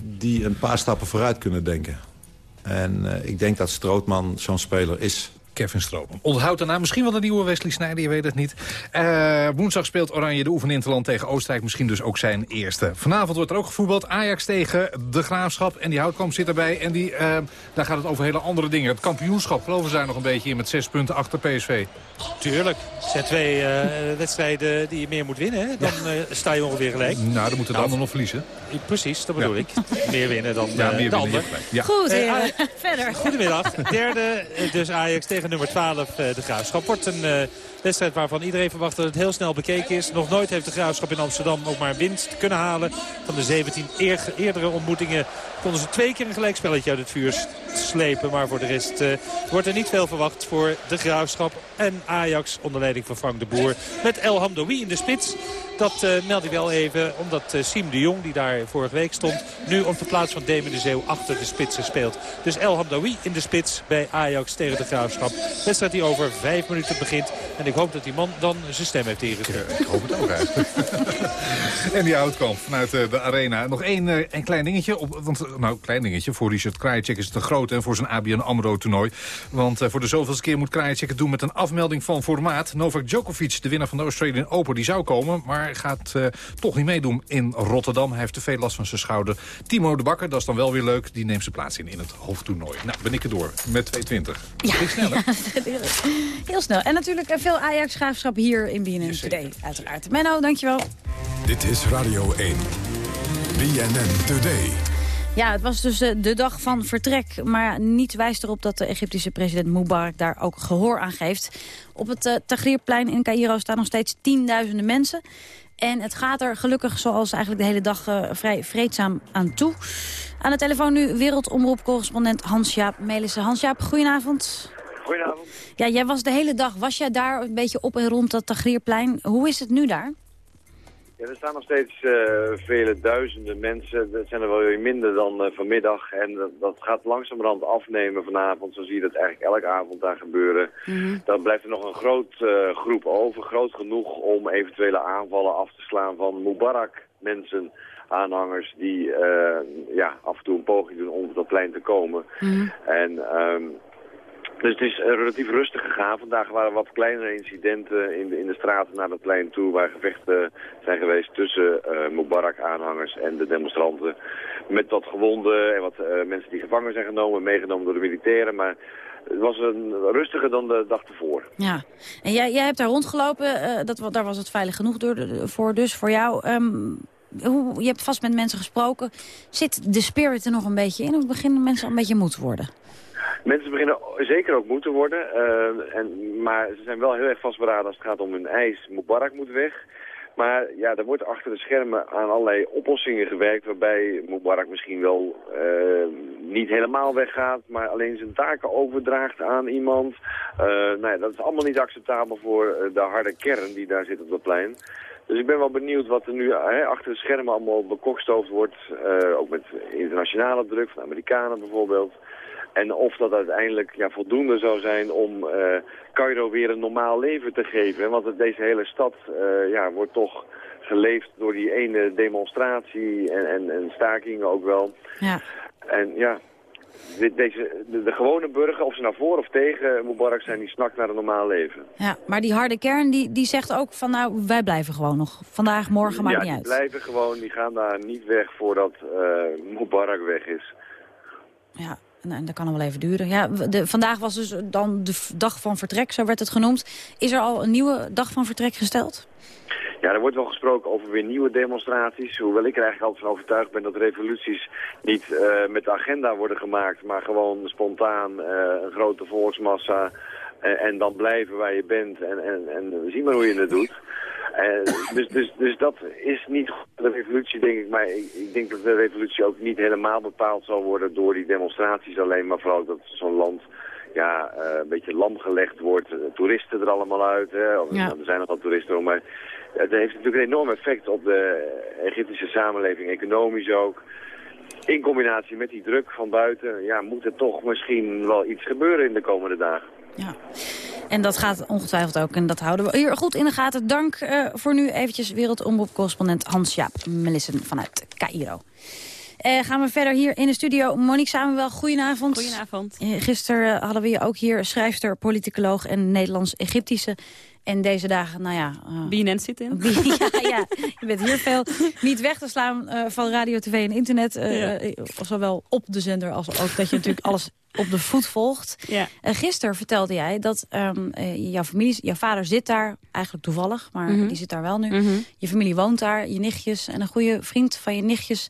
die een paar stappen vooruit kunnen denken. En ik denk dat Strootman zo'n speler is. Kevin Stroopman. Onthoud daarna misschien wel de nieuwe Wesley Sneijder, je weet het niet. Uh, woensdag speelt Oranje de oefeninterland tegen Oostenrijk. Misschien dus ook zijn eerste. Vanavond wordt er ook gevoetbald. Ajax tegen de Graafschap. En die Houtkamp zit erbij. En die, uh, daar gaat het over hele andere dingen. Het kampioenschap geloven zij nog een beetje in met zes punten achter PSV. Tuurlijk. Het zijn twee uh, wedstrijden die je meer moet winnen. Hè? Dan ja. sta je ongeveer gelijk. Nou, dan moeten de nou, ander nog verliezen. Precies, dat bedoel ja. ik. Meer winnen dan ja, meer de ander. Ja. Goed, verder. Goedemiddag. Derde, dus Ajax tegen nummer 12 de Graafschap. Wordt een uh, wedstrijd waarvan iedereen verwacht dat het heel snel bekeken is. Nog nooit heeft de Graafschap in Amsterdam ook maar winst kunnen halen. Van de 17 eer, eerdere ontmoetingen konden ze twee keer een gelijkspelletje uit het vuur slepen. Maar voor de rest uh, wordt er niet veel verwacht voor de Graafschap en Ajax onder leiding van Frank de Boer. Met El Hamdoui in de spits. Dat uh, meld ik wel even, omdat uh, Siem de Jong, die daar vorige week stond... nu op de plaats van Damon de Zeeuw achter de spitsen speelt. Dus El Hamdoui in de spits bij Ajax tegen de Graafschap. Wedstrijd die over vijf minuten begint. En ik hoop dat die man dan zijn stem heeft ingegeven. Ik hoop het ook eigenlijk. en die outkamp vanuit uh, de arena. Nog één een klein dingetje. Op, want, nou, klein dingetje. Voor Richard Krajicek is het een groot en voor zijn ABN AMRO toernooi. Want uh, voor de zoveelste keer moet Krajicek het doen met een afmelding van formaat. Novak Djokovic, de winnaar van de Australian Open, die zou komen. Maar gaat uh, toch niet meedoen in Rotterdam. Hij heeft te veel last van zijn schouder. Timo de Bakker, dat is dan wel weer leuk. Die neemt zijn plaats in in het hoofdtoernooi. Nou, ben ik er door met 220. Ja, snel, ja, heel snel. En natuurlijk veel Ajax-graafschap hier in BNN Today, uiteraard. Menno, dankjewel. Dit is Radio 1. BNN Today. Ja, het was dus eh, de dag van vertrek. Maar niets wijst erop dat de Egyptische president Mubarak daar ook gehoor aan geeft. Op het uh, Tahrirplein in Cairo staan nog steeds tienduizenden mensen. En het gaat er gelukkig zoals eigenlijk de hele dag uh, vrij vreedzaam aan toe. Aan de telefoon nu wereldomroep-correspondent Hans-Jaap Melissen. Hans-Jaap, goedenavond. Goedenavond. Ja, jij was de hele dag, was jij daar een beetje op en rond dat Tahrirplein. Hoe is het nu daar? Ja, er staan nog steeds uh, vele duizenden mensen. Dat zijn er wel weer minder dan uh, vanmiddag. En dat, dat, gaat langzamerhand afnemen vanavond. Zo zie je dat eigenlijk elke avond daar gebeuren. Mm -hmm. Dan blijft er nog een groot uh, groep over. Groot genoeg om eventuele aanvallen af te slaan van Mubarak mensen aanhangers die ja, af en toe een poging doen om op dat plein te komen. Mm -hmm. En um, dus het is relatief rustig gegaan. Vandaag waren wat kleinere incidenten in de, in de straten naar het plein toe... waar gevechten zijn geweest tussen uh, Mubarak-aanhangers en de demonstranten. Met wat gewonden en wat uh, mensen die gevangen zijn genomen, meegenomen door de militairen. Maar het was een rustiger dan de dag ervoor. Ja, en jij, jij hebt daar rondgelopen. Uh, dat, daar was het veilig genoeg door, voor dus, voor jou. Um, hoe, je hebt vast met mensen gesproken. Zit de spirit er nog een beetje in? Of beginnen mensen een beetje moe te worden? Mensen beginnen zeker ook moe te worden. Uh, en, maar ze zijn wel heel erg vastberaden als het gaat om hun eis. Mubarak moet weg. Maar ja, er wordt achter de schermen aan allerlei oplossingen gewerkt... waarbij Mubarak misschien wel uh, niet helemaal weggaat... maar alleen zijn taken overdraagt aan iemand. Uh, nou ja, dat is allemaal niet acceptabel voor de harde kern die daar zit op dat plein. Dus ik ben wel benieuwd wat er nu achter de schermen allemaal bekokstoofd wordt. Ook met internationale druk van de Amerikanen bijvoorbeeld. En of dat uiteindelijk ja, voldoende zou zijn om uh, Cairo weer een normaal leven te geven. Want deze hele stad uh, ja, wordt toch geleefd door die ene demonstratie en, en, en stakingen ook wel. Ja. En ja, deze, de, de, gewone burger, of ze nou voor of tegen Mubarak zijn, die snakt naar een normaal leven. Ja, maar die harde kern, die, die zegt ook van nou, wij blijven gewoon nog. Vandaag, morgen, maakt ja, niet uit. die blijven gewoon, die gaan daar niet weg voordat uh, Mubarak weg is. Ja, en dat kan nog wel even duren. Ja, de, vandaag was dus dan de dag van vertrek, zo werd het genoemd. Is er al een nieuwe dag van vertrek gesteld? Ja, er wordt wel gesproken over weer nieuwe demonstraties. Hoewel ik er eigenlijk altijd van overtuigd ben dat revoluties niet uh, met de agenda worden gemaakt. Maar gewoon spontaan uh, een grote volksmassa. En dan blijven waar je bent. En, en, en zie maar hoe je het doet. Uh, dus, dus, dus dat is niet de revolutie, denk ik. Maar ik, ik, denk dat de revolutie ook niet helemaal bepaald zal worden door die demonstraties alleen. Maar vooral dat zo'n land ja, uh, een beetje lam gelegd wordt. toeristen er allemaal uit. Hè. Ja. Er zijn nog wel toeristen, maar het heeft natuurlijk een enorm effect op de Egyptische samenleving, economisch ook. In combinatie met die druk van buiten, ja, moet er toch misschien wel iets gebeuren in de komende dagen. Ja, en dat gaat ongetwijfeld ook. En dat houden we hier goed in de gaten. Dank uh, voor nu eventjes wereldomroep-correspondent Hans-Jaap Melissen vanuit Cairo. Uh, gaan we verder hier in de studio. Monique Samuel, goedenavond. Goedenavond. Uh, gisteren hadden we je ook hier, schrijfster, politicoloog en Nederlands-Egyptische. En deze dagen, nou ja... Uh, BNN zit in. ja, ja, je bent hier veel niet weg te slaan uh, van radio, tv en internet. Uh, ja. Zowel op de zender als ook dat je natuurlijk alles op de voet volgt. Ja. Gisteren vertelde jij dat um, uh, jouw familie, jouw vader zit daar, eigenlijk toevallig, maar Mhm. mm -hmm. die zit daar wel nu. Mm -hmm. Je familie woont daar, je nichtjes en een goede vriend van je nichtjes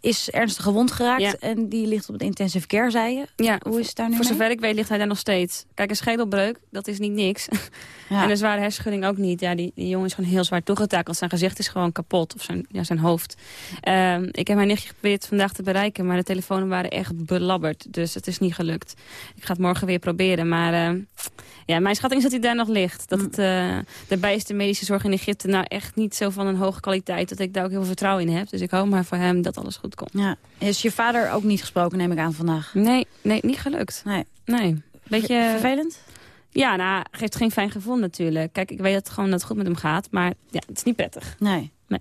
is ernstig gewond geraakt Ja. en die ligt op het intensive care, zei je. Ja, Hoe is het daar nu voor mee? zover ik weet ligt hij daar nog steeds. Kijk, een schedelbreuk, dat is niet niks. Ja. En een zware hersenschudding ook niet. Ja, die, die jongen is gewoon heel zwaar toegetakeld. Zijn gezicht is gewoon kapot, of zijn, ja, zijn hoofd. Ehm, ik heb mijn nichtje geprobeerd vandaag te bereiken, maar de telefoons waren echt belabberd. Dus het is niet gelukt. Ik ga het morgen weer proberen, maar... ehm, ja, mijn schatting is dat hij daar nog ligt. Dat het, eh, daarbij is de medische zorg in Egypte nou echt niet zo van een hoge kwaliteit... dat ik daar ook heel veel vertrouwen in heb. Dus ik hoop maar voor hem dat alles goed komt. Ja. Is je vader ook niet gesproken, neem ik aan, vandaag? Nee, nee niet gelukt. Nee. Nee. Beetje... Vervelend? Ja, nou, geeft geen fijn gevoel natuurlijk. Kijk, ik weet dat, gewoon dat het goed met hem gaat, maar ja, het is niet prettig. Nee. Nee.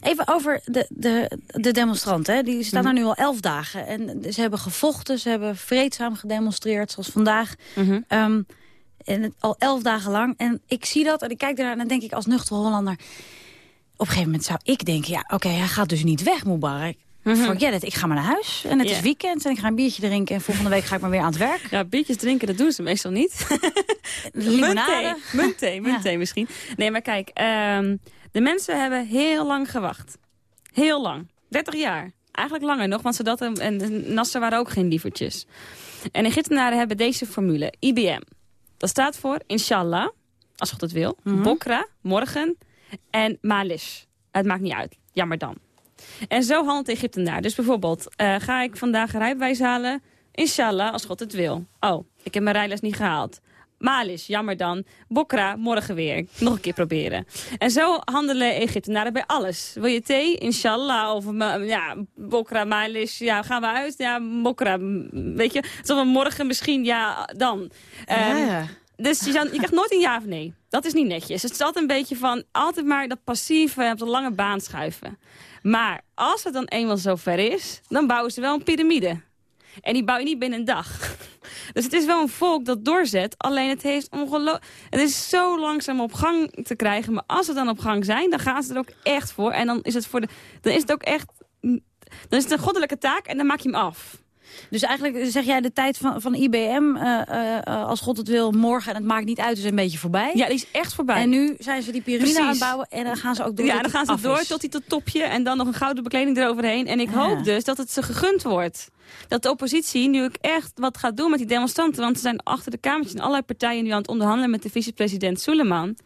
Even over de, de, de demonstranten. Hè. Die staan Mhm. er nu al elf dagen. En ze hebben gevochten, ze hebben vreedzaam gedemonstreerd, zoals vandaag. Mhm. Um, en het, al elf dagen lang. En ik zie dat en ik kijk ernaar en dan denk ik als nuchter Hollander... op een gegeven moment zou ik denken... ja, oké, hij gaat dus niet weg, Mubarak. Mhm. Forget it, ik ga maar naar huis. En het Ja. is weekend en ik ga een biertje drinken... en volgende week ga ik maar weer aan het werk. Ja, biertjes drinken, dat doen ze meestal niet. Limonade. Muntthee, muntthee, muntthee misschien. Nee, maar kijk, ehm, de mensen hebben heel lang gewacht. Heel lang. 30 jaar. Eigenlijk langer nog, want Sadat en, en Nasser waren ook geen lievertjes. En Egyptenaren hebben deze formule, IBM. Dat staat voor Inshallah, als God het wil. Bokra, morgen. En Malish. Het maakt niet uit. Jammer dan. En zo handelt de Egyptenaar. Dus bijvoorbeeld, eh, ga ik vandaag een rijbewijs halen? Inshallah, als God het wil. Oh, ik heb mijn rijles niet gehaald. Malish, jammer dan. Bokra, morgen weer. Nog een keer proberen. En zo handelen Egyptenaren bij alles. Wil je thee? Inshallah. Of eh, ja, Bokra, Malish. Ja, gaan we uit? Ja, Bokra. Weet je? Zo van morgen misschien, ja, dan. Ehm, ja. Dus je, je krijgt nooit een ja of nee. Dat is niet netjes. Het is altijd een beetje van, altijd maar dat passieve op de lange baan schuiven. Maar als het dan eenmaal zover is, dan bouwen ze wel een piramide. En die bouw je niet binnen een dag. Dus het is wel een volk dat doorzet. Alleen het, heeft het is zo langzaam op gang te krijgen. Maar als ze dan op gang zijn, dan gaan ze er ook echt voor. En dan is het, voor de, dan is het ook echt... Dan is het een goddelijke taak en dan maak je hem af. Dus eigenlijk zeg jij de tijd van, van IBM, eh, eh, als God het wil, morgen, en het maakt niet uit, is een beetje voorbij. Ja, die is echt voorbij. En nu zijn ze die piramide Precies. aan het bouwen en dan gaan ze ook door Ja, dan gaan ze door is. tot die tot topje en dan nog een gouden bekleding eroverheen. En ik hoop dus dat het ze gegund wordt. Dat de oppositie nu ook echt wat gaat doen met die demonstranten. Want ze zijn achter de kamertjes in allerlei partijen nu aan het onderhandelen met de vicepresident Suleiman.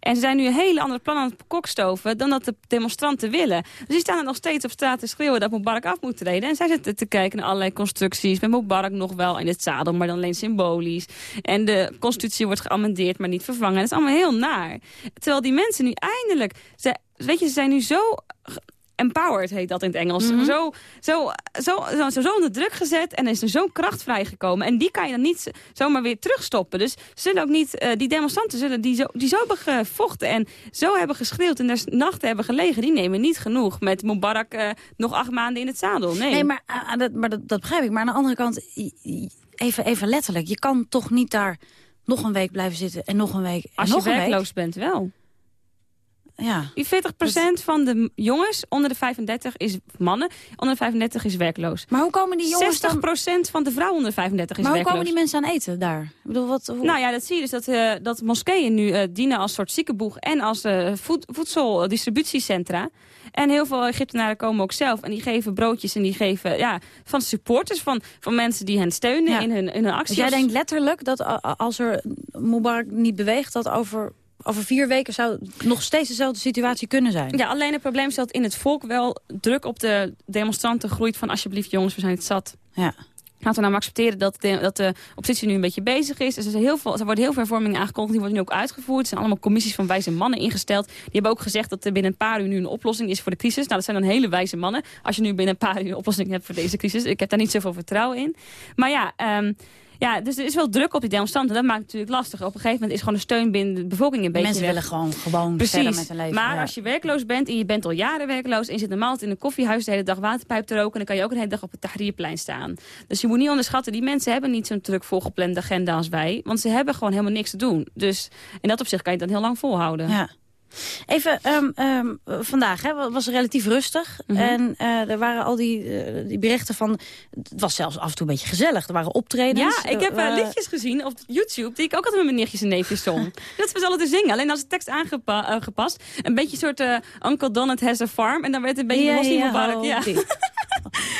En ze zijn nu een hele andere plan aan het kokstoven dan dat de demonstranten willen. Dus die staan er nog steeds op straat te schreeuwen dat Mubarak af moet treden. En zij zitten te kijken naar allerlei constructies. Met Mubarak nog wel in het zadel, maar dan alleen symbolisch. En de constitutie wordt geamendeerd, maar niet vervangen. Dat is allemaal heel naar. Terwijl die mensen nu eindelijk... Ze, weet je, ze zijn nu zo empowered, heet dat in het Engels. Mhm. zo, zo, zo, zo, zo, zo onder druk gezet en is er zo'n kracht vrijgekomen. En die kan je dan niet zomaar weer terugstoppen. Dus ze zullen ook niet, eh, die demonstranten zullen die zo, die zo hebben gevochten en zo hebben geschreeuwd en daar nachten hebben gelegen, die nemen niet genoeg met Mubarak eh, nog acht maanden in het zadel. Nee, Nee, maar, ah, dat, maar dat, dat begrijp ik. Maar aan de andere kant, even, even letterlijk. Je kan toch niet daar nog een week blijven zitten en nog een week en als je nog een werkloos week. bent wel. Ja. Die 40% van de jongens onder de 35 is mannen, onder de 35 is werkloos. Maar hoe komen die jongens dan... 60% van de vrouwen onder de 35 is Maar hoe werkloos. komen die mensen aan eten daar? Ik bedoel, wat, hoe- Nou ja, dat zie je dus dat, eh, dat moskeeën nu eh, dienen als soort ziekenboeg en als eh, voed, voedseldistributiecentra. En heel veel Egyptenaren komen ook zelf en die geven broodjes en die geven ja, van supporters, van, van mensen die hen steunen Ja. in hun, in hun acties. Dus jij denkt letterlijk dat als er Mubarak niet beweegt... dat over, over vier weken zou nog steeds dezelfde situatie kunnen zijn? Ja, alleen het probleem is dat in het volk wel druk op de demonstranten groeit van alsjeblieft jongens, we zijn het zat. Ja. Laten we nou maar accepteren dat de, dat de oppositie nu een beetje bezig is. Er, is heel veel, er worden heel veel hervormingen aangekondigd. Die worden nu ook uitgevoerd. Er zijn allemaal commissies van wijze mannen ingesteld. Die hebben ook gezegd dat er binnen een paar uur nu een oplossing is voor de crisis. Nou, dat zijn dan hele wijze mannen. Als je nu binnen een paar uur een oplossing hebt voor deze crisis. Ik heb daar niet zoveel vertrouwen in. Maar ja... ehm, ja, dus er is wel druk op die demonstranten. Dat maakt het natuurlijk lastig. Op een gegeven moment is gewoon de steun binnen de bevolking een beetje Mensen weg. willen gewoon, gewoon Precies. verder met hun leven. Maar ja. als je werkloos bent en je bent al jaren werkloos... en je zit normaal altijd in een koffiehuis de hele dag waterpijp te roken... dan kan je ook een hele dag op het Tahrirplein staan. Dus je moet niet onderschatten, die mensen hebben niet zo'n druk volgeplande agenda als wij. Want ze hebben gewoon helemaal niks te doen. Dus in dat opzicht kan je het dan heel lang volhouden. Ja. Even, ehm, ehm, vandaag hè, was het relatief rustig. Mhm. En eh, er waren al die, eh, die berichten van... Het was zelfs af en toe een beetje gezellig. Er waren optredens. Ja, ik heb Er eh, liedjes gezien op YouTube die ik ook altijd met mijn nichtjes en neefjes zong. dat we ze altijd te zingen, alleen als de tekst aangepast. Een beetje een soort Uncle Donald has a farm. En dan werd het een beetje Ja, Hosni Mubarak. Ja.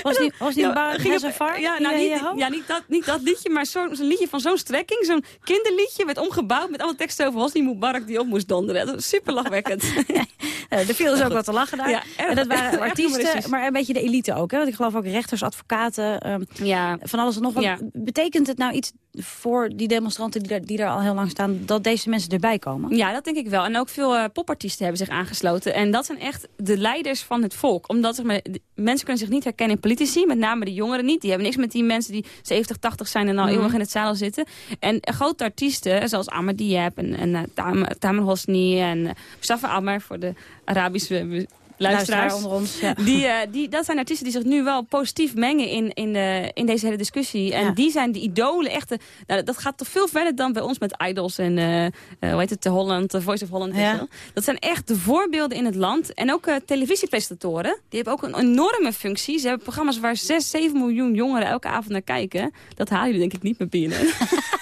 Was die, was die Ja, a farm? Ja, nou, Ja, niet, ja, ja, niet, dat, niet dat liedje, maar zo'n liedje van zo'n strekking. Zo'n kinderliedje werd omgebouwd met allemaal teksten over Hosni Mubarak die op moest donderen. Dat was super lachwekkend. Eh, er viel dus ook wat te lachen daar. Ja, erg- en dat waren artiesten, maar een beetje de elite ook. Hè? Want ik geloof ook rechters, advocaten, ehm, ja. van alles en nog wat. Ja. Betekent het nou iets voor die demonstranten die, daar, die daar al heel lang staan... dat deze mensen erbij komen? Ja, dat denk ik wel. En ook veel eh, popartiesten hebben zich aangesloten. En dat zijn echt de leiders van het volk. Omdat zeg maar, de- mensen kunnen zich niet herkennen in politici. Met name de jongeren niet. Die hebben niks met die mensen die 70, 80 zijn en al eeuwig in het zadel zitten. En eh, grote artiesten, zoals Ahmad Diab en, en eh, Tam- Tamer Hosni en uh, Mustafa Amar voor de Arabische eh, luisteraars. Luisteraar onder ons, ja. Die, eh, die, dat zijn artiesten die zich nu wel positief mengen in, in, de, in deze hele discussie. En Ja. die zijn de idolen. Echte, nou, dat gaat toch veel verder dan bij ons met Idols en eh eh, hoe heet het, de Holland, de Voice of Holland. Ja. Dat zijn echt de voorbeelden in het land. En ook eh, televisiepresentatoren. Die hebben ook een enorme functie. Ze hebben programma's waar 6, 7 miljoen jongeren elke avond naar kijken. Dat halen jullie denk ik niet met BNN.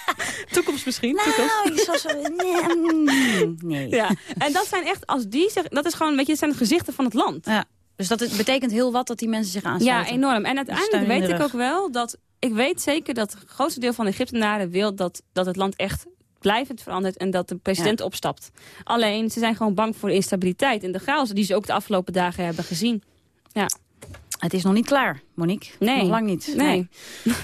Toekomst misschien. toekomst. Nou, ik zal zo... Nee, mm, nee. Ja, en dat zijn echt, als die zich, dat is gewoon, weet je, zijn de gezichten van het land. Ja. Dus dat het betekent heel wat dat die mensen zich aansluiten. Ja, enorm. En uiteindelijk weet ik ook wel dat... Ik weet zeker dat het grootste deel van de Egyptenaren wil dat, dat het land echt blijvend verandert en dat de president opstapt. Alleen, ze zijn gewoon bang voor de instabiliteit en de chaos die ze ook de afgelopen dagen hebben gezien. Ja. Het is nog niet klaar, Monique. Nee. Nog lang niet. Nee.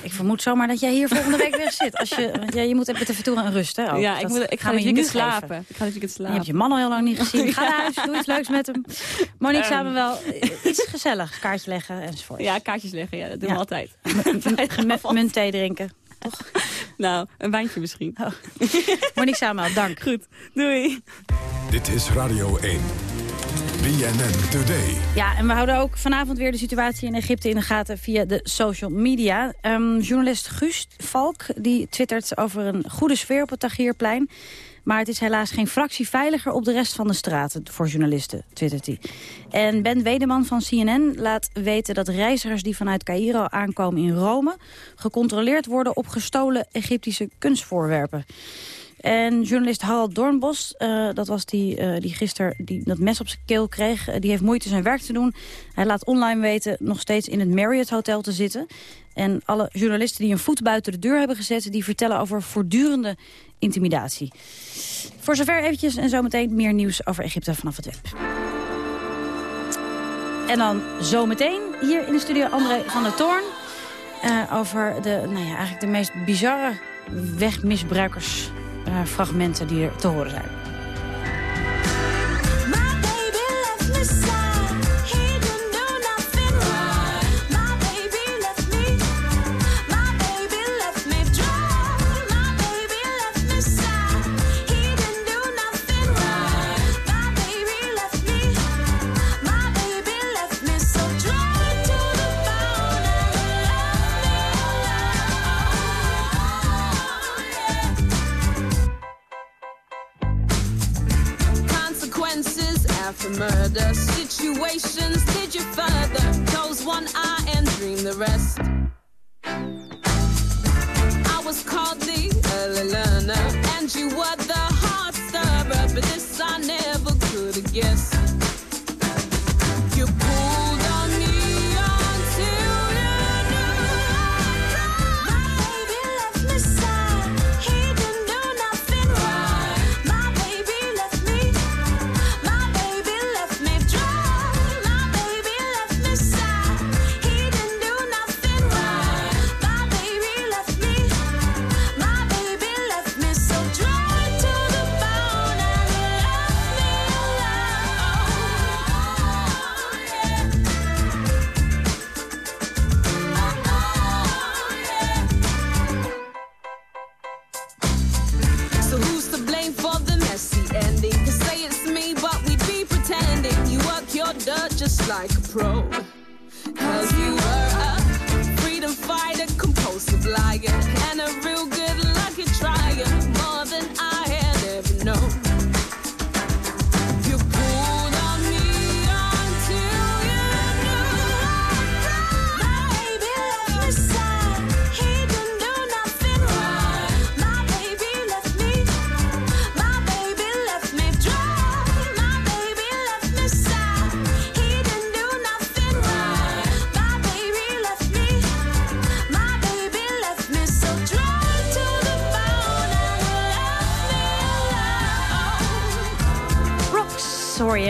Ik vermoed zomaar dat jij hier volgende week weer zit. Als je, want je moet even te toe en rust, hè? ook. Ja, ik moet- ik ga dit je nu weekend slapen. geven. Ik ga dit weekend Je slapen. hebt je man al heel lang niet gezien. Ga naar huis, doe iets leuks met hem. Monique, Ehm. samen wel iets gezelligs. Kaartje leggen enzovoort. Ja, kaartjes leggen, ja, dat doen Ja. we altijd. Met munt thee drinken. Nou, een wijntje misschien. Monique Samuel, dank. Goed, doei. Dit is Radio 1. BNN Today. Ja, en we houden ook vanavond weer de situatie in Egypte in de gaten via de social media. Ehm, journalist Guus Valk die twittert over een goede sfeer op het Tahrirplein. Maar het is helaas geen fractie veiliger op de rest van de straten voor journalisten, twittert hij. En Ben Wedeman van CNN laat weten dat reizigers die vanuit Cairo aankomen in Rome... gecontroleerd worden op gestolen Egyptische kunstvoorwerpen. En journalist Harald Doornbos, eh, dat was die, eh, die gisteren die dat mes op zijn keel kreeg... eh, die heeft moeite zijn werk te doen. Hij laat online weten nog steeds in het Marriott Hotel te zitten. En alle journalisten die een voet buiten de deur hebben gezet... die vertellen over voortdurende intimidatie. Voor zover eventjes en zometeen meer nieuws over Egypte vanaf het web. En dan zometeen hier in de studio André van der Toorn... over de, nou ja, eigenlijk de meest bizarre wegmisbruikers fragmenten die er te horen zijn.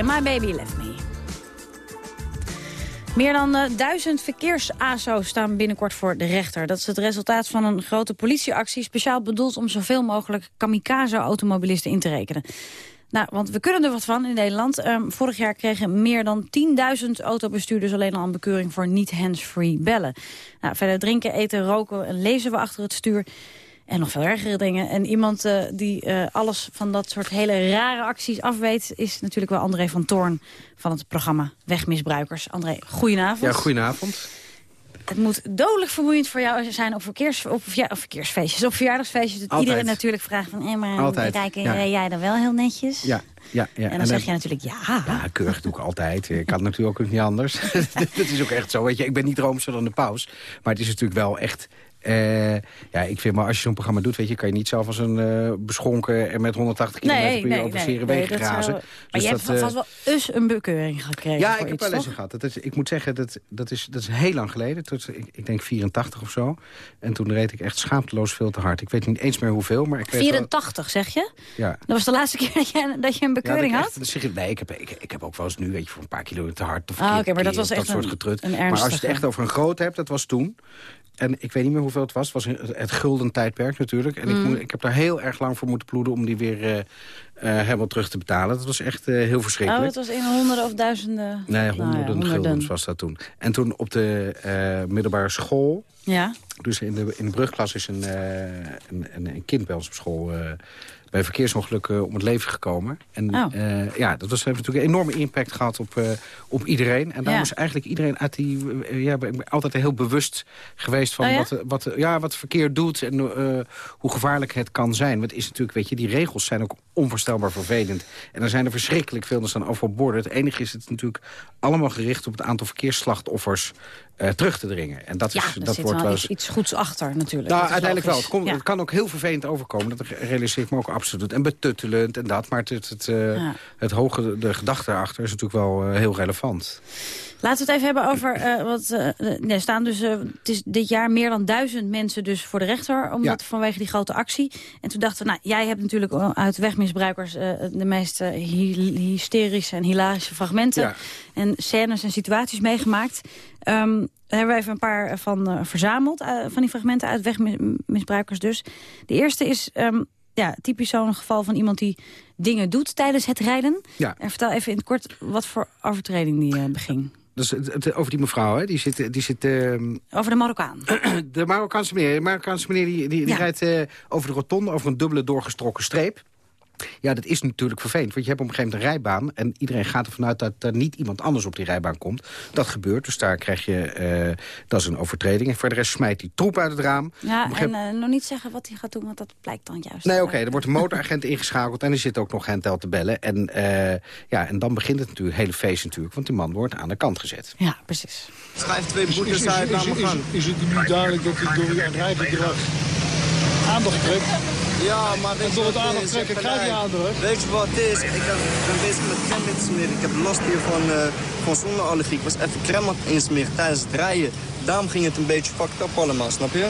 My baby left me. Meer dan eh, duizend verkeers-ASO's staan binnenkort voor de rechter. Dat is het resultaat van een grote politieactie... speciaal bedoeld om zoveel mogelijk kamikaze-automobilisten in te rekenen. Nou, want we kunnen er wat van in Nederland. Ehm, vorig jaar kregen meer dan 10.000 autobestuurders alleen al een bekeuring voor niet hands-free bellen. Nou, verder drinken, eten, roken en lezen we achter het stuur. En nog veel ergere dingen. En iemand eh, die eh, alles van dat soort hele rare acties afweet... is natuurlijk wel André van Toorn van het programma Wegmisbruikers. André, goedenavond. Ja, goedenavond. Het moet dodelijk vermoeiend voor jou zijn op, verkeers, op, verja- of verkeersfeestjes. Op verjaardagsfeestjes. Dat Altijd. iedereen natuurlijk vraagt van... hé, maar Altijd, kijk, ja. rij jij dan wel heel netjes? Ja, ja, ja. En dan zeg je natuurlijk ja. Ja, keurig doe ik altijd. Ik kan natuurlijk ook niet anders. dat is ook echt zo. Weet je, ik ben niet roomser dan de paus. Maar het is natuurlijk wel echt Eh, ja, ik vind maar als je zo'n programma doet, weet je, kan je niet zelf als een eh, beschonken en met 180 km Nee, per uur nee, over nee, veren nee, wegen grazen. Maar Dus je hebt dat, eh, vast wel eens een bekeuring gekregen ja, voor ik heb wel toch? gehad. Dat is, ik moet zeggen, dat, dat, is, dat is heel lang geleden. Tot, ik, ik denk 84 of zo. En toen reed ik echt schaamteloos veel te hard. Ik weet niet eens meer hoeveel, maar ik weet wel- 84, zeg je? Ja. Dat was de laatste keer dat je, dat je een bekeuring Ja, had? echt- nee, ik heb, ik, ik heb ook wel eens nu, weet je, voor een paar kilometer te hard. Of Ah, oké, maar dat was echt dat soort een- getrut. een Maar als je het echt over een groot hebt, dat was toen. En ik weet niet meer hoeveel het was. Het was het gulden tijdperk natuurlijk. En ik, Mm. moet, ik heb daar heel erg lang voor moeten ploeden om die weer eh, helemaal terug te betalen. Dat was echt eh, heel Oh, verschrikkelijk. het was in honderden of duizenden? Nee, Nou ja, honderden guldens was dat toen. En toen op de eh, middelbare school... Ja. Dus in de, in de brugklas is een, eh, een, een, een kind bij ons op school... eh, bij verkeersongelukken om het leven gekomen. En Oh. eh, ja, dat was, heeft natuurlijk een enorme impact gehad op, eh, op iedereen. En daarom Ja. is eigenlijk iedereen uit die, eh, ja, altijd heel bewust geweest van Oh ja? wat, wat, ja, wat verkeer doet en eh, hoe gevaarlijk het kan zijn. Want het is natuurlijk, weet je, die regels zijn ook onvoorstelbaar vervelend. En er zijn er verschrikkelijk veel, er staan overal borden. Het enige is het natuurlijk allemaal gericht op het aantal verkeersslachtoffers eh, terug te dringen. En dat, Ja, is, dat wordt wel eens... iets goeds achter natuurlijk. Nou, uiteindelijk wel. Het, komt, Ja. het kan ook heel vervelend overkomen. Dat realiseer ik me ook absoluut. En betuttelend en dat. Maar het, het, het, eh, Ja. het hoge, de gedachte erachter is natuurlijk wel eh, heel relevant. Laten we het even hebben over... eh wat, eh, eh, er staan dus, eh, het is dit jaar meer dan duizend mensen dus voor de rechter... Omdat, vanwege die grote actie. En toen dachten we, nou, jij hebt natuurlijk uit wegmisbruikers... eh, de meest eh, hy- hysterische en hilarische fragmenten... Ja. en scènes en situaties meegemaakt. Ehm, daar hebben we even een paar van eh, verzameld, eh, van die fragmenten uit wegmisbruikers dus. De eerste is... ehm, ja, typisch zo'n geval van iemand die dingen doet tijdens het rijden. Ja. En vertel even in het kort wat voor overtreding die eh, beging. Dus het, over die mevrouw, hè, die zit... Die zit ehm, Over de Marokkaan. de Marokkaanse meneer, de Marokkaanse meneer die, die, die Ja. rijdt eh, over de rotonde... over een dubbele doorgestrokken streep. Ja, dat is natuurlijk vervelend. Want je hebt op een gegeven moment een rijbaan... en iedereen gaat ervan uit dat er niet iemand anders op die rijbaan komt. Dat gebeurt, dus daar krijg je... eh, dat is een overtreding. En voor de rest smijt hij troep uit het raam. Ja, gegeven en eh, nog niet zeggen wat hij gaat doen, want dat blijkt dan juist. Nee, oké, er wordt een motoragent ingeschakeld en er zit ook nog Hentel te bellen. En, eh, ja, en dan begint het natuurlijk, het hele feest natuurlijk, want die man wordt aan de kant gezet. Ja, precies. Schrijf twee boetes is, uit, is, laat me is, gaan. is het nu duidelijk dat hij door je rijgedrag aandacht trekt? Ja, maar weet je door wat het aandacht is? trekken Ik krijg je aandacht. Weet je wat het is? Ik heb, ben bezig met crème insmeren. Ik heb last hier van, eh van zonneallergie. Ik was even crème aan het insmeren tijdens het rijden. Daarom ging het een beetje fucked up allemaal, snap je?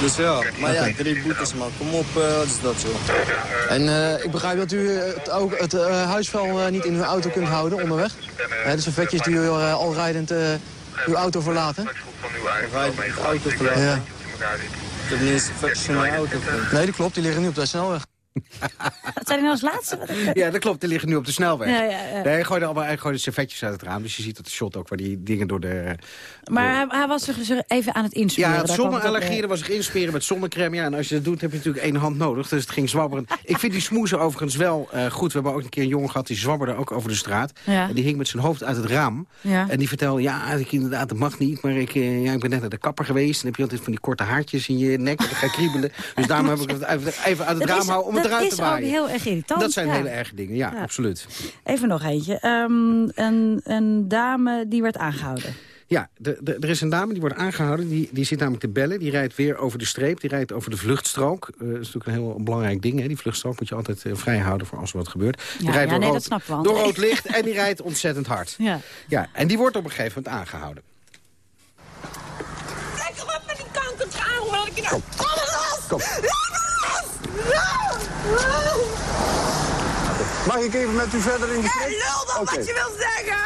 Dus ja, maar ja, drie boetes man. Kom op, eh, wat is dat joh? En eh, ik begrijp dat u het, ook het eh, huisvuil eh, niet in uw auto kunt houden onderweg. Hè, de servetjes die u al rijdend eh, uw auto verlaten. Rijd de auto verlaten. Ja. Vetjes in mijn auto. Nee, dat klopt. Die liggen nu op de snelweg. Wat hij nou als laatste? Ja, dat klopt, die liggen nu op de snelweg. Ja, ja, ja. Nee, hij gooide, allemaal, hij gooide servetjes uit het raam, dus je ziet dat de shot ook waar die dingen door de... Maar hij, hij was zich dus even aan het insmeren. Ja, het zonneallergie, eh, was zich insperen met zonnecrème. Ja, en als je dat doet, heb je natuurlijk één hand nodig. Dus het ging zwabberen. Ik vind die smoezen overigens wel eh, goed. We hebben ook een keer een jongen gehad, die zwabberde ook over de straat. En die hing met zijn hoofd uit het raam. En die vertelde, ja, ik, inderdaad, dat mag niet. Maar ik, eh, ja, ik ben net naar de kapper geweest. En dan heb je altijd van die korte haartjes in je nek. En dan ga je kriebelen. Dus daarom heb ik het even, uit het Dat raam houden om het eruit te is ook heel erg irritant. Dat zijn ja. hele erge dingen, ja, Ja. absoluut. Even nog eentje. Ehm, een, een dame die werd aangehouden. Ja, de, de- er is een dame die wordt aangehouden. Die, die zit namelijk te bellen. Die rijdt weer over de streep. Die rijdt over de vluchtstrook. Eh, dat is natuurlijk een heel belangrijk ding. Hè? Die vluchtstrook moet je altijd eh, vrij houden voor als er wat gebeurt. Die Ja, rijdt ja, door, nee, rood, dat door rood licht en die rijdt ontzettend hard. Ja. Ja, en die wordt op een gegeven moment aangehouden. Lekker wat met die je nou... Kom los! Kom. Mag ik even met u verder in Ja, gesprek? lul dan wat je wil zeggen.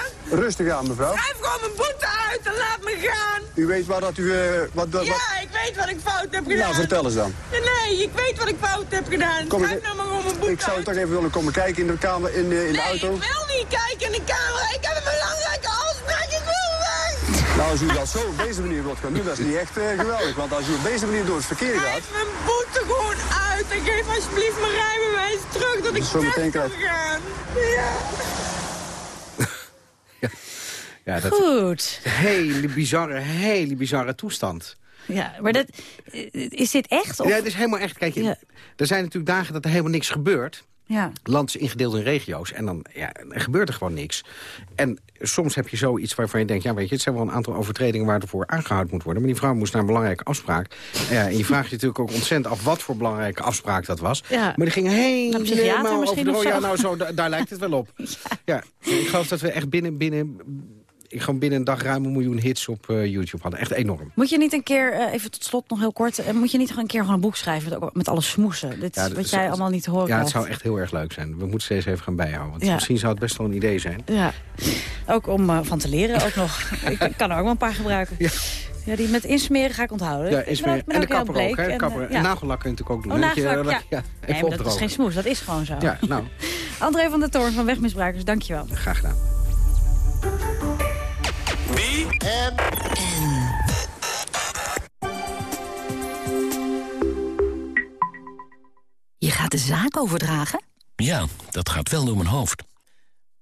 Rustig aan, mevrouw. Schrijf gewoon mijn boete uit en laat me gaan. U weet waar dat u... eh, wat, Ja, ik weet wat ik fout heb gedaan. Nou, vertel eens dan. Nee, Nee, ik weet wat ik fout heb gedaan. Kom Schrijf nou maar gewoon mijn boete Ik zou uit. toch even willen komen kijken in de kamer, in, de- in de Nee, auto. ik wil niet kijken in de camera. Ik heb een belangrijke afspraak. Ik wil weg. Nou, als u dat zo op deze manier wilt gaan doen, dat is niet echt eh, geweldig. Want als u op deze manier door het verkeer gaat... Schrijf mijn boete gewoon en geef alsjeblieft mijn rijbewijs terug dat ik meteen kan gaan. Ja. Ja, dat Goed. hele bizarre, hele bizarre toestand. Ja, maar dat, is dit echt? Of? Ja, het is helemaal echt. Kijk, er zijn natuurlijk dagen dat er helemaal niks gebeurt. Ja. land is ingedeeld in regio's en dan ja, er gebeurt er gewoon niks. En soms heb je zoiets waarvan je denkt... ja, weet je, het zijn wel een aantal overtredingen waar ervoor aangehouden moet worden. Maar die vrouw moest naar een belangrijke afspraak. Ja, en je vraagt je natuurlijk ook ontzettend af wat voor belangrijke afspraak dat was. Ja. Maar die ging helemaal over misschien de zo. Ja, nou, zo, da- daar lijkt het wel op. Ja, ik geloof dat we echt binnen... binnen gewoon binnen een dag ruim een miljoen hits op eh, YouTube hadden. Echt enorm. Moet je niet een keer, eh, even tot slot nog heel kort... eh, moet je niet gewoon een keer gewoon een boek schrijven met, met alle smoesen? Dit Ja, wat jij allemaal niet te horen Ja, het zou echt heel erg leuk zijn. We moeten steeds even gaan bijhouden. Want Ja. misschien zou het best wel een idee zijn. Ja, ook om van te leren ook nog. ik kan er ook wel een paar gebruiken. Ja. die met insmeren ga ik onthouden. Ja, Ik is ben ook- meer. ben En de ook kapper ook, hè? en, Kapper. En ja. nagellak kun je natuurlijk ook doen. Oh, nagellak, ja. even nee, dat is geen smoes, dat is gewoon zo. Ja, nou, André van der Toorn van Wegmisbruikers, dankjewel. graag gedaan. Je gaat de zaak overdragen? Ja, dat gaat wel door mijn hoofd.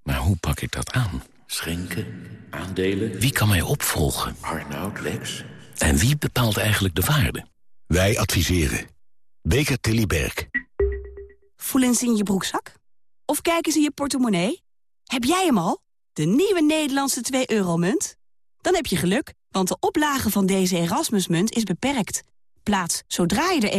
Maar hoe pak ik dat aan? Schenken, aandelen... Wie kan mij opvolgen? Arnoud, Lex... En wie bepaalt eigenlijk de waarde? Wij adviseren. Beker Tilly Berg. Voelen ze in je broekzak? Of kijken ze in je portemonnee? Heb jij hem al? De nieuwe Nederlandse 2-euro-munt? Dan heb je geluk, want de oplage van deze Erasmusmunt is beperkt. Plaats, zodra je er een